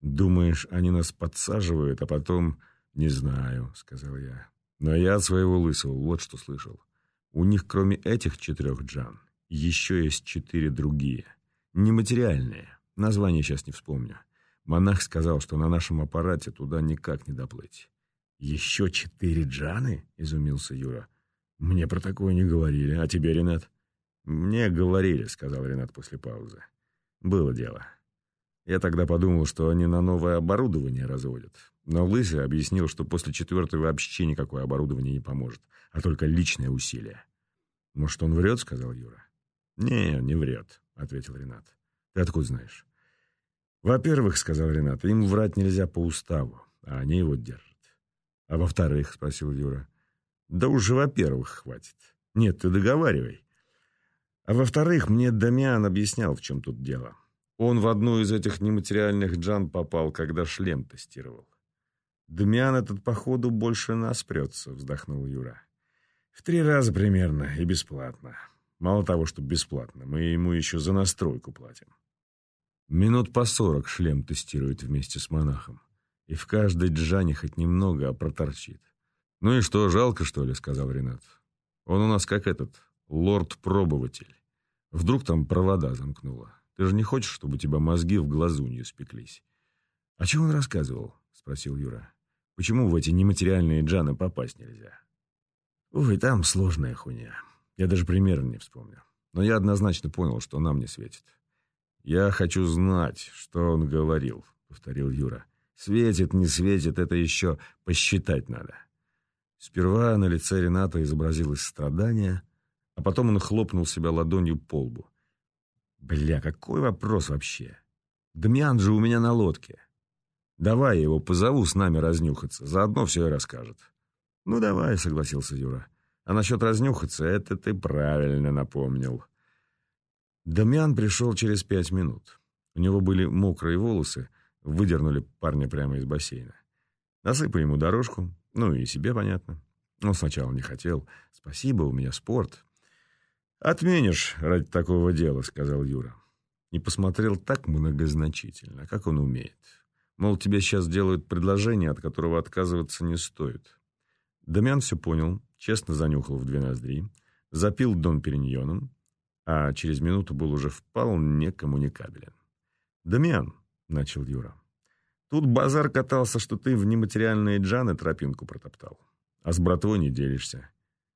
«Думаешь, они нас подсаживают, а потом...» «Не знаю», — сказал я. «Но я от своего лысого вот что слышал. У них, кроме этих четырех джан, еще есть четыре другие. Нематериальные. Название сейчас не вспомню. Монах сказал, что на нашем аппарате туда никак не доплыть. «Еще четыре джаны?» — изумился Юра. «Мне про такое не говорили. А тебе, Ренат?» «Мне говорили», — сказал Ренат после паузы. «Было дело. Я тогда подумал, что они на новое оборудование разводят. Но Лысый объяснил, что после четвертой вообще никакое оборудование не поможет, а только личное усилие. «Может, он врет?» — сказал Юра. «Не, не врет», — ответил Ренат. «Ты откуда знаешь?» «Во-первых, — сказал Ренат, — им врать нельзя по уставу, а они его держат. А во-вторых, — спросил Юра, — да уже во-первых хватит. Нет, ты договаривай. А во-вторых, мне Дамиан объяснял, в чем тут дело. Он в одну из этих нематериальных джан попал, когда шлем тестировал. Дамиан этот, походу, больше нас прется, — вздохнул Юра. В три раза примерно и бесплатно. Мало того, что бесплатно, мы ему еще за настройку платим. Минут по сорок шлем тестирует вместе с монахом. И в каждой джане хоть немного, а проторчит. «Ну и что, жалко, что ли?» — сказал Ренат. «Он у нас как этот, лорд-пробователь. Вдруг там провода замкнуло. Ты же не хочешь, чтобы у тебя мозги в глазу не спеклись?» «А чего он рассказывал?» — спросил Юра. «Почему в эти нематериальные джаны попасть нельзя?» «Ой, там сложная хуйня. Я даже примерно не вспомню. Но я однозначно понял, что нам не светит. «Я хочу знать, что он говорил», — повторил Юра. «Светит, не светит, это еще посчитать надо». Сперва на лице Рената изобразилось страдание, а потом он хлопнул себя ладонью по лбу. «Бля, какой вопрос вообще? Дмян же у меня на лодке. Давай я его позову с нами разнюхаться, заодно все и расскажет». «Ну, давай», — согласился Юра. «А насчет разнюхаться, это ты правильно напомнил». Дамиан пришел через пять минут. У него были мокрые волосы, выдернули парня прямо из бассейна. Насыпали ему дорожку, ну и себе понятно. Он сначала не хотел. «Спасибо, у меня спорт». «Отменишь ради такого дела», — сказал Юра. И посмотрел так многозначительно, как он умеет. Мол, тебе сейчас делают предложение, от которого отказываться не стоит. Дамиан все понял, честно занюхал в две ноздри, запил Дон Периньоном, а через минуту был уже вполне коммуникабелен. «Дамиан», — начал Юра, Тут базар катался, что ты в нематериальные джаны тропинку протоптал. А с братвой не делишься.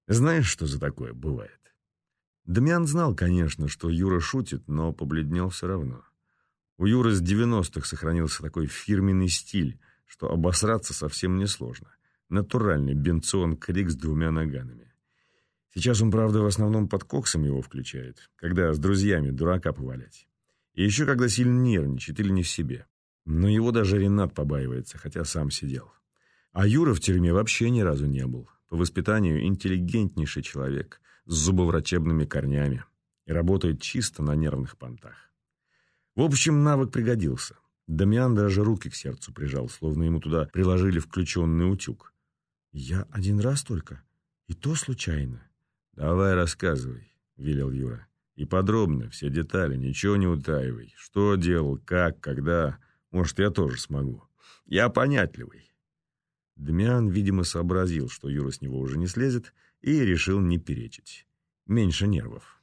Знаешь, что за такое бывает? Дмян знал, конечно, что Юра шутит, но побледнел все равно. У Юры с 90-х сохранился такой фирменный стиль, что обосраться совсем несложно. Натуральный бенцион-крик с двумя наганами. Сейчас он, правда, в основном под коксом его включает, когда с друзьями дурака повалять. И еще когда сильно нервничает или не в себе. Но его даже Ренат побаивается, хотя сам сидел. А Юра в тюрьме вообще ни разу не был. По воспитанию интеллигентнейший человек, с зубоврачебными корнями. И работает чисто на нервных понтах. В общем, навык пригодился. Дамиан даже руки к сердцу прижал, словно ему туда приложили включенный утюг. «Я один раз только, и то случайно». «Давай рассказывай», — велел Юра. «И подробно, все детали, ничего не утаивай. Что делал, как, когда. Может, я тоже смогу. Я понятливый». Дмян, видимо, сообразил, что Юра с него уже не слезет, и решил не перечить. Меньше нервов.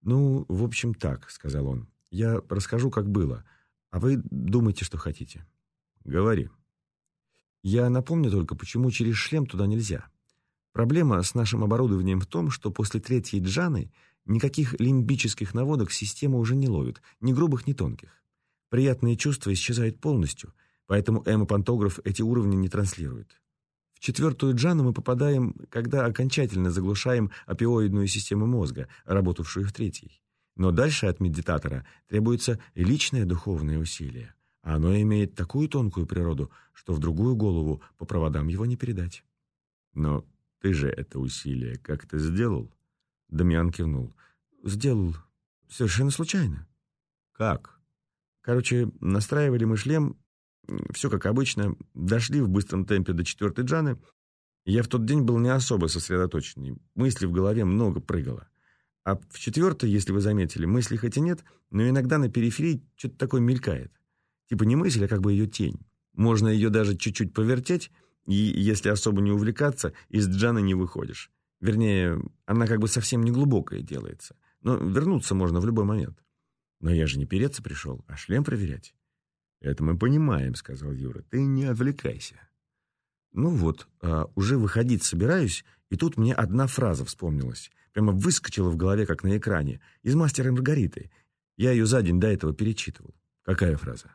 «Ну, в общем, так», — сказал он. Я расскажу, как было, а вы думайте, что хотите. Говори. Я напомню только, почему через шлем туда нельзя. Проблема с нашим оборудованием в том, что после третьей джаны никаких лимбических наводок система уже не ловит, ни грубых, ни тонких. Приятные чувства исчезают полностью, поэтому эмопантограф эти уровни не транслирует. В четвертую джану мы попадаем, когда окончательно заглушаем опиоидную систему мозга, работавшую в третьей. Но дальше от медитатора требуется личное духовное усилие. Оно имеет такую тонкую природу, что в другую голову по проводам его не передать. Но ты же это усилие как-то сделал? Дамьян кивнул. Сделал. Совершенно случайно. Как? Короче, настраивали мы шлем, все как обычно, дошли в быстром темпе до четвертой джаны. Я в тот день был не особо сосредоточенный, мысли в голове много прыгало. А в четвертой, если вы заметили, мысли хоть и нет, но иногда на периферии что-то такое мелькает. Типа не мысль, а как бы ее тень. Можно ее даже чуть-чуть повертеть, и если особо не увлекаться, из джана не выходишь. Вернее, она как бы совсем не глубокая делается. Но вернуться можно в любой момент. Но я же не переться пришел, а шлем проверять. «Это мы понимаем», — сказал Юра. «Ты не отвлекайся». Ну вот, а, уже выходить собираюсь, и тут мне одна фраза вспомнилась. Прямо выскочила в голове, как на экране. Из «Мастера Маргариты». Я ее за день до этого перечитывал. Какая фраза?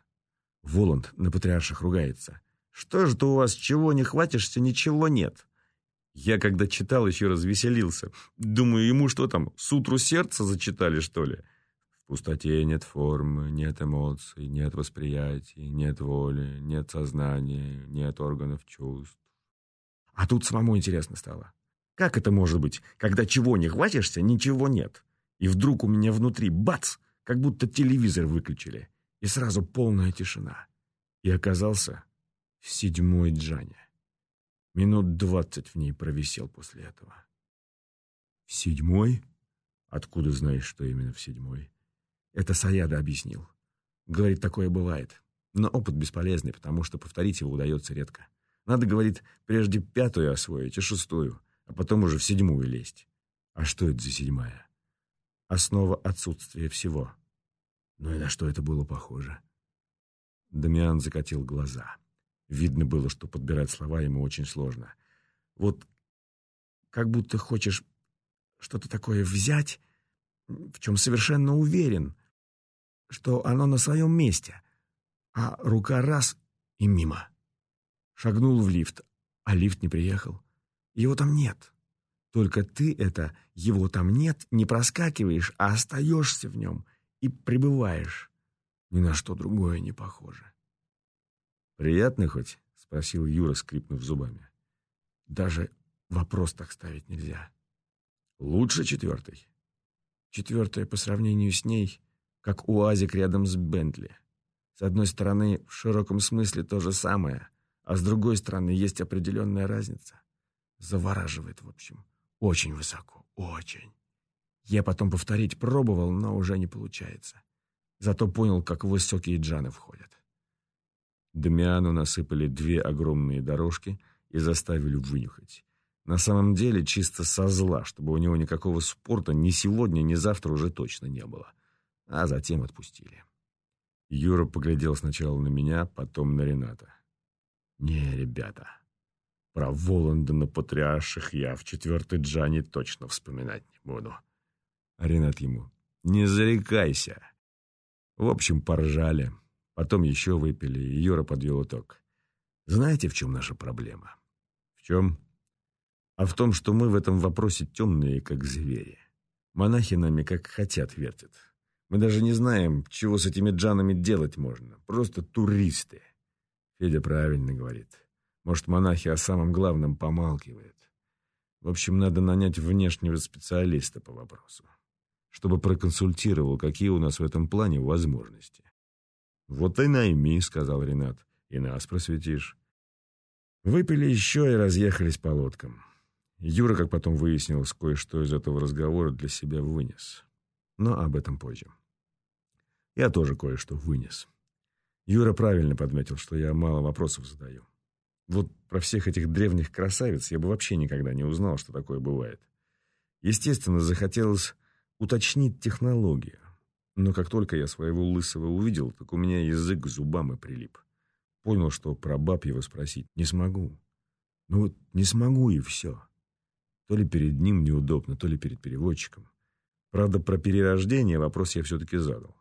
Воланд на патриарших ругается. «Что ж ты у вас, чего не хватишься, ничего нет?» Я, когда читал, еще развеселился. Думаю, ему что там, сутру сердца зачитали, что ли? В пустоте нет формы, нет эмоций, нет восприятий, нет воли, нет сознания, нет органов чувств. А тут самому интересно стало. Как это может быть, когда чего не хватишься, ничего нет? И вдруг у меня внутри бац, как будто телевизор выключили, и сразу полная тишина. И оказался в седьмой джане. Минут двадцать в ней провисел после этого. В седьмой? Откуда знаешь, что именно в седьмой? Это Саяда объяснил. Говорит, такое бывает. Но опыт бесполезный, потому что повторить его удается редко. Надо, говорит, прежде пятую освоить и шестую — а потом уже в седьмую лезть. А что это за седьмая? Основа отсутствия всего. Ну и на что это было похоже? Дамиан закатил глаза. Видно было, что подбирать слова ему очень сложно. Вот как будто хочешь что-то такое взять, в чем совершенно уверен, что оно на своем месте, а рука раз и мимо. Шагнул в лифт, а лифт не приехал. Его там нет. Только ты это «его там нет» не проскакиваешь, а остаешься в нем и пребываешь. Ни на что другое не похоже. «Приятно хоть?» — спросил Юра, скрипнув зубами. «Даже вопрос так ставить нельзя. Лучше четвертый. Четвертая по сравнению с ней, как УАЗик рядом с Бентли. С одной стороны, в широком смысле то же самое, а с другой стороны, есть определенная разница. Завораживает, в общем. Очень высоко, очень. Я потом повторить пробовал, но уже не получается. Зато понял, как высокие джаны входят. Дамиану насыпали две огромные дорожки и заставили вынюхать. На самом деле чисто со зла, чтобы у него никакого спорта ни сегодня, ни завтра уже точно не было. А затем отпустили. Юра поглядел сначала на меня, потом на Рената. «Не, ребята, про Воланда на Патриарших я в четвертой Джане точно вспоминать не буду». А Ренат ему «Не зарекайся». В общем, поржали. Потом еще выпили, и Юра подвел итог. «Знаете, в чем наша проблема?» «В чем?» «А в том, что мы в этом вопросе темные, как звери. Монахи нами как хотят вертят. Мы даже не знаем, чего с этими джанами делать можно. Просто туристы. Федя правильно говорит. Может, монахи о самом главном помалкивают. В общем, надо нанять внешнего специалиста по вопросу, чтобы проконсультировал, какие у нас в этом плане возможности. «Вот и найми», — сказал Ренат, — «и нас просветишь». Выпили еще и разъехались по лодкам. Юра, как потом выяснилось, кое-что из этого разговора для себя вынес. Но об этом позже. Я тоже кое-что вынес. Юра правильно подметил, что я мало вопросов задаю. Вот про всех этих древних красавиц я бы вообще никогда не узнал, что такое бывает. Естественно, захотелось уточнить технологию. Но как только я своего лысого увидел, так у меня язык к зубам и прилип. Понял, что про баб его спросить не смогу. Ну вот не смогу и все. То ли перед ним неудобно, то ли перед переводчиком. Правда, про перерождение вопрос я все-таки задал.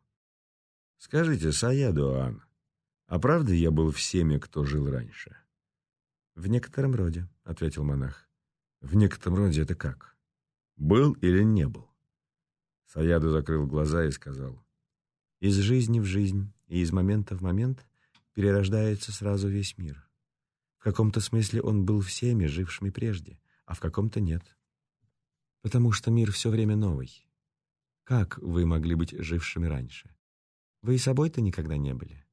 Скажите, Саядуан, а правда я был всеми, кто жил раньше? В некотором роде, ответил монах. В некотором роде это как? Был или не был? Саяду закрыл глаза и сказал. Из жизни в жизнь и из момента в момент перерождается сразу весь мир. В каком-то смысле он был всеми, жившими прежде, а в каком-то нет. Потому что мир все время новый. Как вы могли быть жившими раньше? Вы и собой-то никогда не были.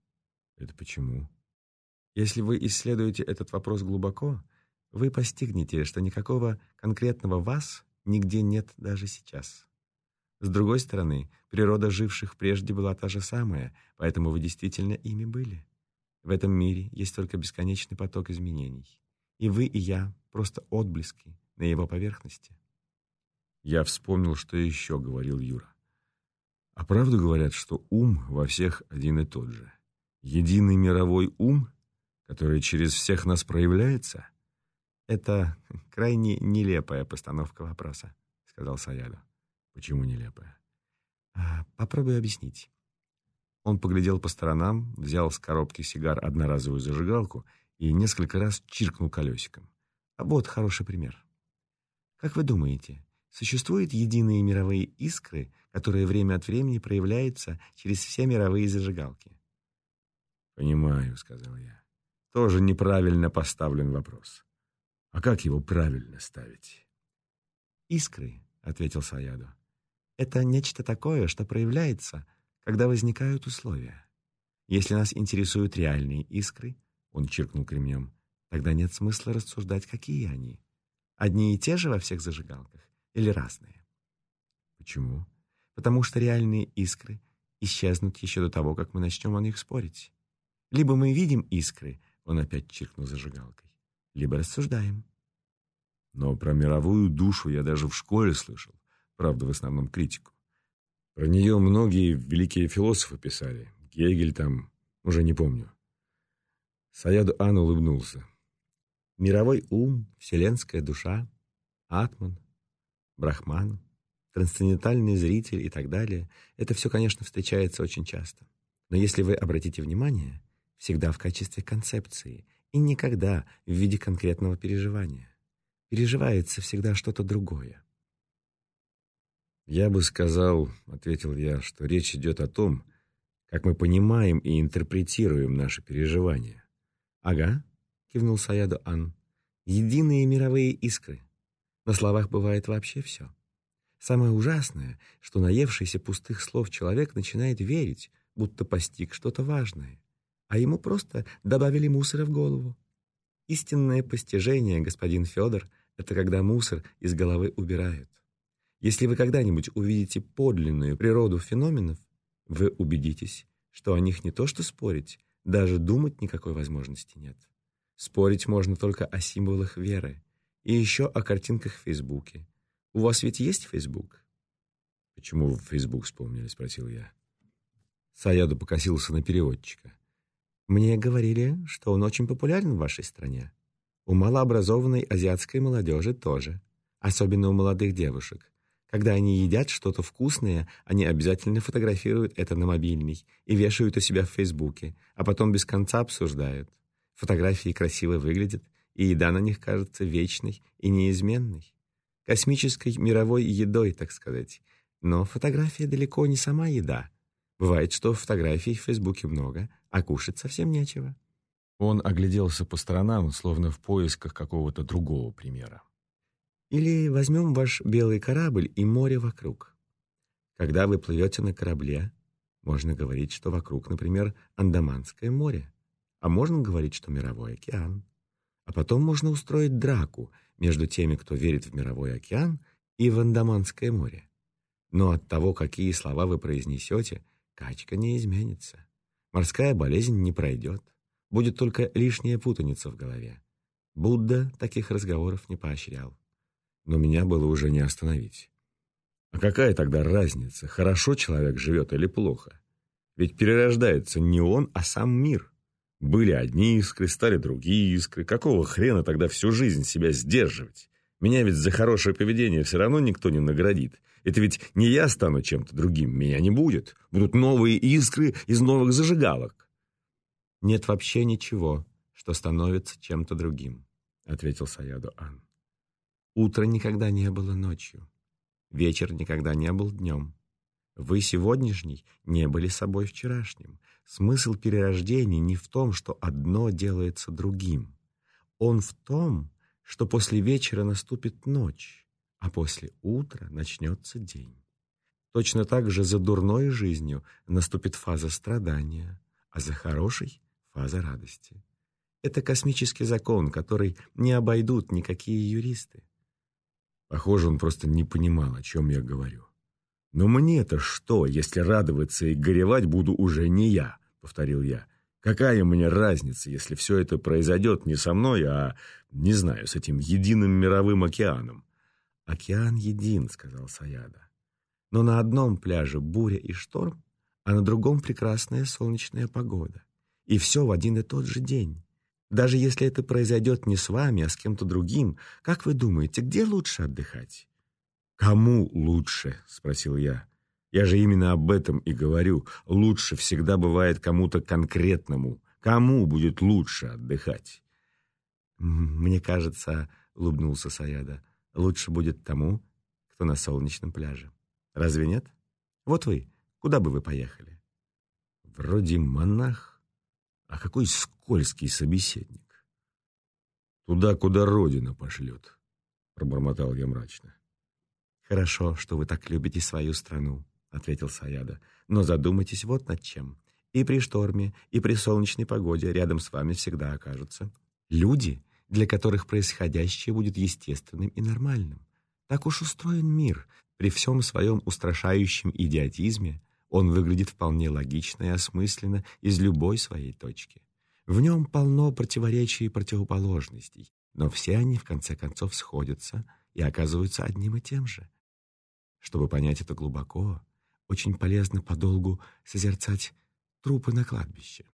Это почему? Если вы исследуете этот вопрос глубоко, вы постигнете, что никакого конкретного вас нигде нет даже сейчас. С другой стороны, природа живших прежде была та же самая, поэтому вы действительно ими были. В этом мире есть только бесконечный поток изменений. И вы, и я — просто отблески на его поверхности. Я вспомнил, что еще говорил Юра. А правду говорят, что ум во всех один и тот же. Единый мировой ум, который через всех нас проявляется? Это [laughs] крайне нелепая постановка вопроса, сказал Саяду. Почему нелепая? А, попробуй объяснить. Он поглядел по сторонам, взял с коробки сигар одноразовую зажигалку и несколько раз чиркнул колесиком. А вот хороший пример. Как вы думаете, Существуют единые мировые искры, которые время от времени проявляются через все мировые зажигалки. «Понимаю», — сказал я. «Тоже неправильно поставлен вопрос. А как его правильно ставить?» «Искры», — ответил Саяду. «Это нечто такое, что проявляется, когда возникают условия. Если нас интересуют реальные искры, — он чиркнул кремнем, — тогда нет смысла рассуждать, какие они. Одни и те же во всех зажигалках или разные. Почему? Потому что реальные искры исчезнут еще до того, как мы начнем о них спорить. Либо мы видим искры, он опять чиркнул зажигалкой, либо рассуждаем. Но про мировую душу я даже в школе слышал, правда, в основном критику. Про нее многие великие философы писали, Гегель там, уже не помню. Саяду Ан улыбнулся. Мировой ум, вселенская душа, атман, брахман, трансцендентальный зритель и так далее, это все, конечно, встречается очень часто. Но если вы обратите внимание, всегда в качестве концепции и никогда в виде конкретного переживания. Переживается всегда что-то другое. «Я бы сказал, — ответил я, — что речь идет о том, как мы понимаем и интерпретируем наши переживания». «Ага», — кивнул Саяду Ан, — «единые мировые искры, на словах бывает вообще все. Самое ужасное, что наевшийся пустых слов человек начинает верить, будто постиг что-то важное, а ему просто добавили мусора в голову. Истинное постижение, господин Федор, это когда мусор из головы убирают. Если вы когда-нибудь увидите подлинную природу феноменов, вы убедитесь, что о них не то что спорить, даже думать никакой возможности нет. Спорить можно только о символах веры, и еще о картинках в Фейсбуке. У вас ведь есть Фейсбук? Почему в Фейсбук вспомнили, спросил я. Саяду покосился на переводчика. «Мне говорили, что он очень популярен в вашей стране. У малообразованной азиатской молодежи тоже, особенно у молодых девушек. Когда они едят что-то вкусное, они обязательно фотографируют это на мобильный и вешают у себя в Фейсбуке, а потом без конца обсуждают. Фотографии красиво выглядят, и еда на них кажется вечной и неизменной. Космической мировой едой, так сказать. Но фотография далеко не сама еда. Бывает, что фотографий в Фейсбуке много, а кушать совсем нечего. Он огляделся по сторонам, словно в поисках какого-то другого примера. Или возьмем ваш белый корабль и море вокруг. Когда вы плывете на корабле, можно говорить, что вокруг, например, Андаманское море, а можно говорить, что мировой океан. А потом можно устроить драку между теми, кто верит в мировой океан и в Андаманское море. Но от того, какие слова вы произнесете, качка не изменится. Морская болезнь не пройдет. Будет только лишняя путаница в голове. Будда таких разговоров не поощрял но меня было уже не остановить. А какая тогда разница, хорошо человек живет или плохо? Ведь перерождается не он, а сам мир. Были одни искры, стали другие искры. Какого хрена тогда всю жизнь себя сдерживать? Меня ведь за хорошее поведение все равно никто не наградит. Это ведь не я стану чем-то другим, меня не будет. Будут новые искры из новых зажигалок. «Нет вообще ничего, что становится чем-то другим», — ответил Саяду Ан. Утро никогда не было ночью. Вечер никогда не был днем. Вы сегодняшний не были собой вчерашним. Смысл перерождения не в том, что одно делается другим. Он в том, что после вечера наступит ночь, а после утра начнется день. Точно так же за дурной жизнью наступит фаза страдания, а за хорошей — фаза радости. Это космический закон, который не обойдут никакие юристы. Похоже, он просто не понимал, о чем я говорю. «Но мне-то что, если радоваться и горевать буду уже не я?» — повторил я. «Какая мне разница, если все это произойдет не со мной, а, не знаю, с этим единым мировым океаном?» «Океан един», — сказал Саяда. «Но на одном пляже буря и шторм, а на другом прекрасная солнечная погода. И все в один и тот же день. Даже если это произойдет не с вами, а с кем-то другим, как вы думаете, где лучше отдыхать? «Кому лучше?» — спросил я. «Я же именно об этом и говорю. Лучше всегда бывает кому-то конкретному. Кому будет лучше отдыхать?» «Мне кажется, — улыбнулся Саяда, — лучше будет тому, кто на солнечном пляже. Разве нет? Вот вы, куда бы вы поехали?» «Вроде монах», а какой скользкий собеседник. Туда, куда Родина пошлет, пробормотал я мрачно. Хорошо, что вы так любите свою страну, ответил Саяда. Но задумайтесь вот над чем. И при шторме, и при солнечной погоде рядом с вами всегда окажутся люди, для которых происходящее будет естественным и нормальным. Так уж устроен мир. При всем своем устрашающем идиотизме он выглядит вполне логично и осмысленно из любой своей точки. В нем полно противоречий и противоположностей, но все они в конце концов сходятся и оказываются одним и тем же. Чтобы понять это глубоко, очень полезно подолгу созерцать трупы на кладбище.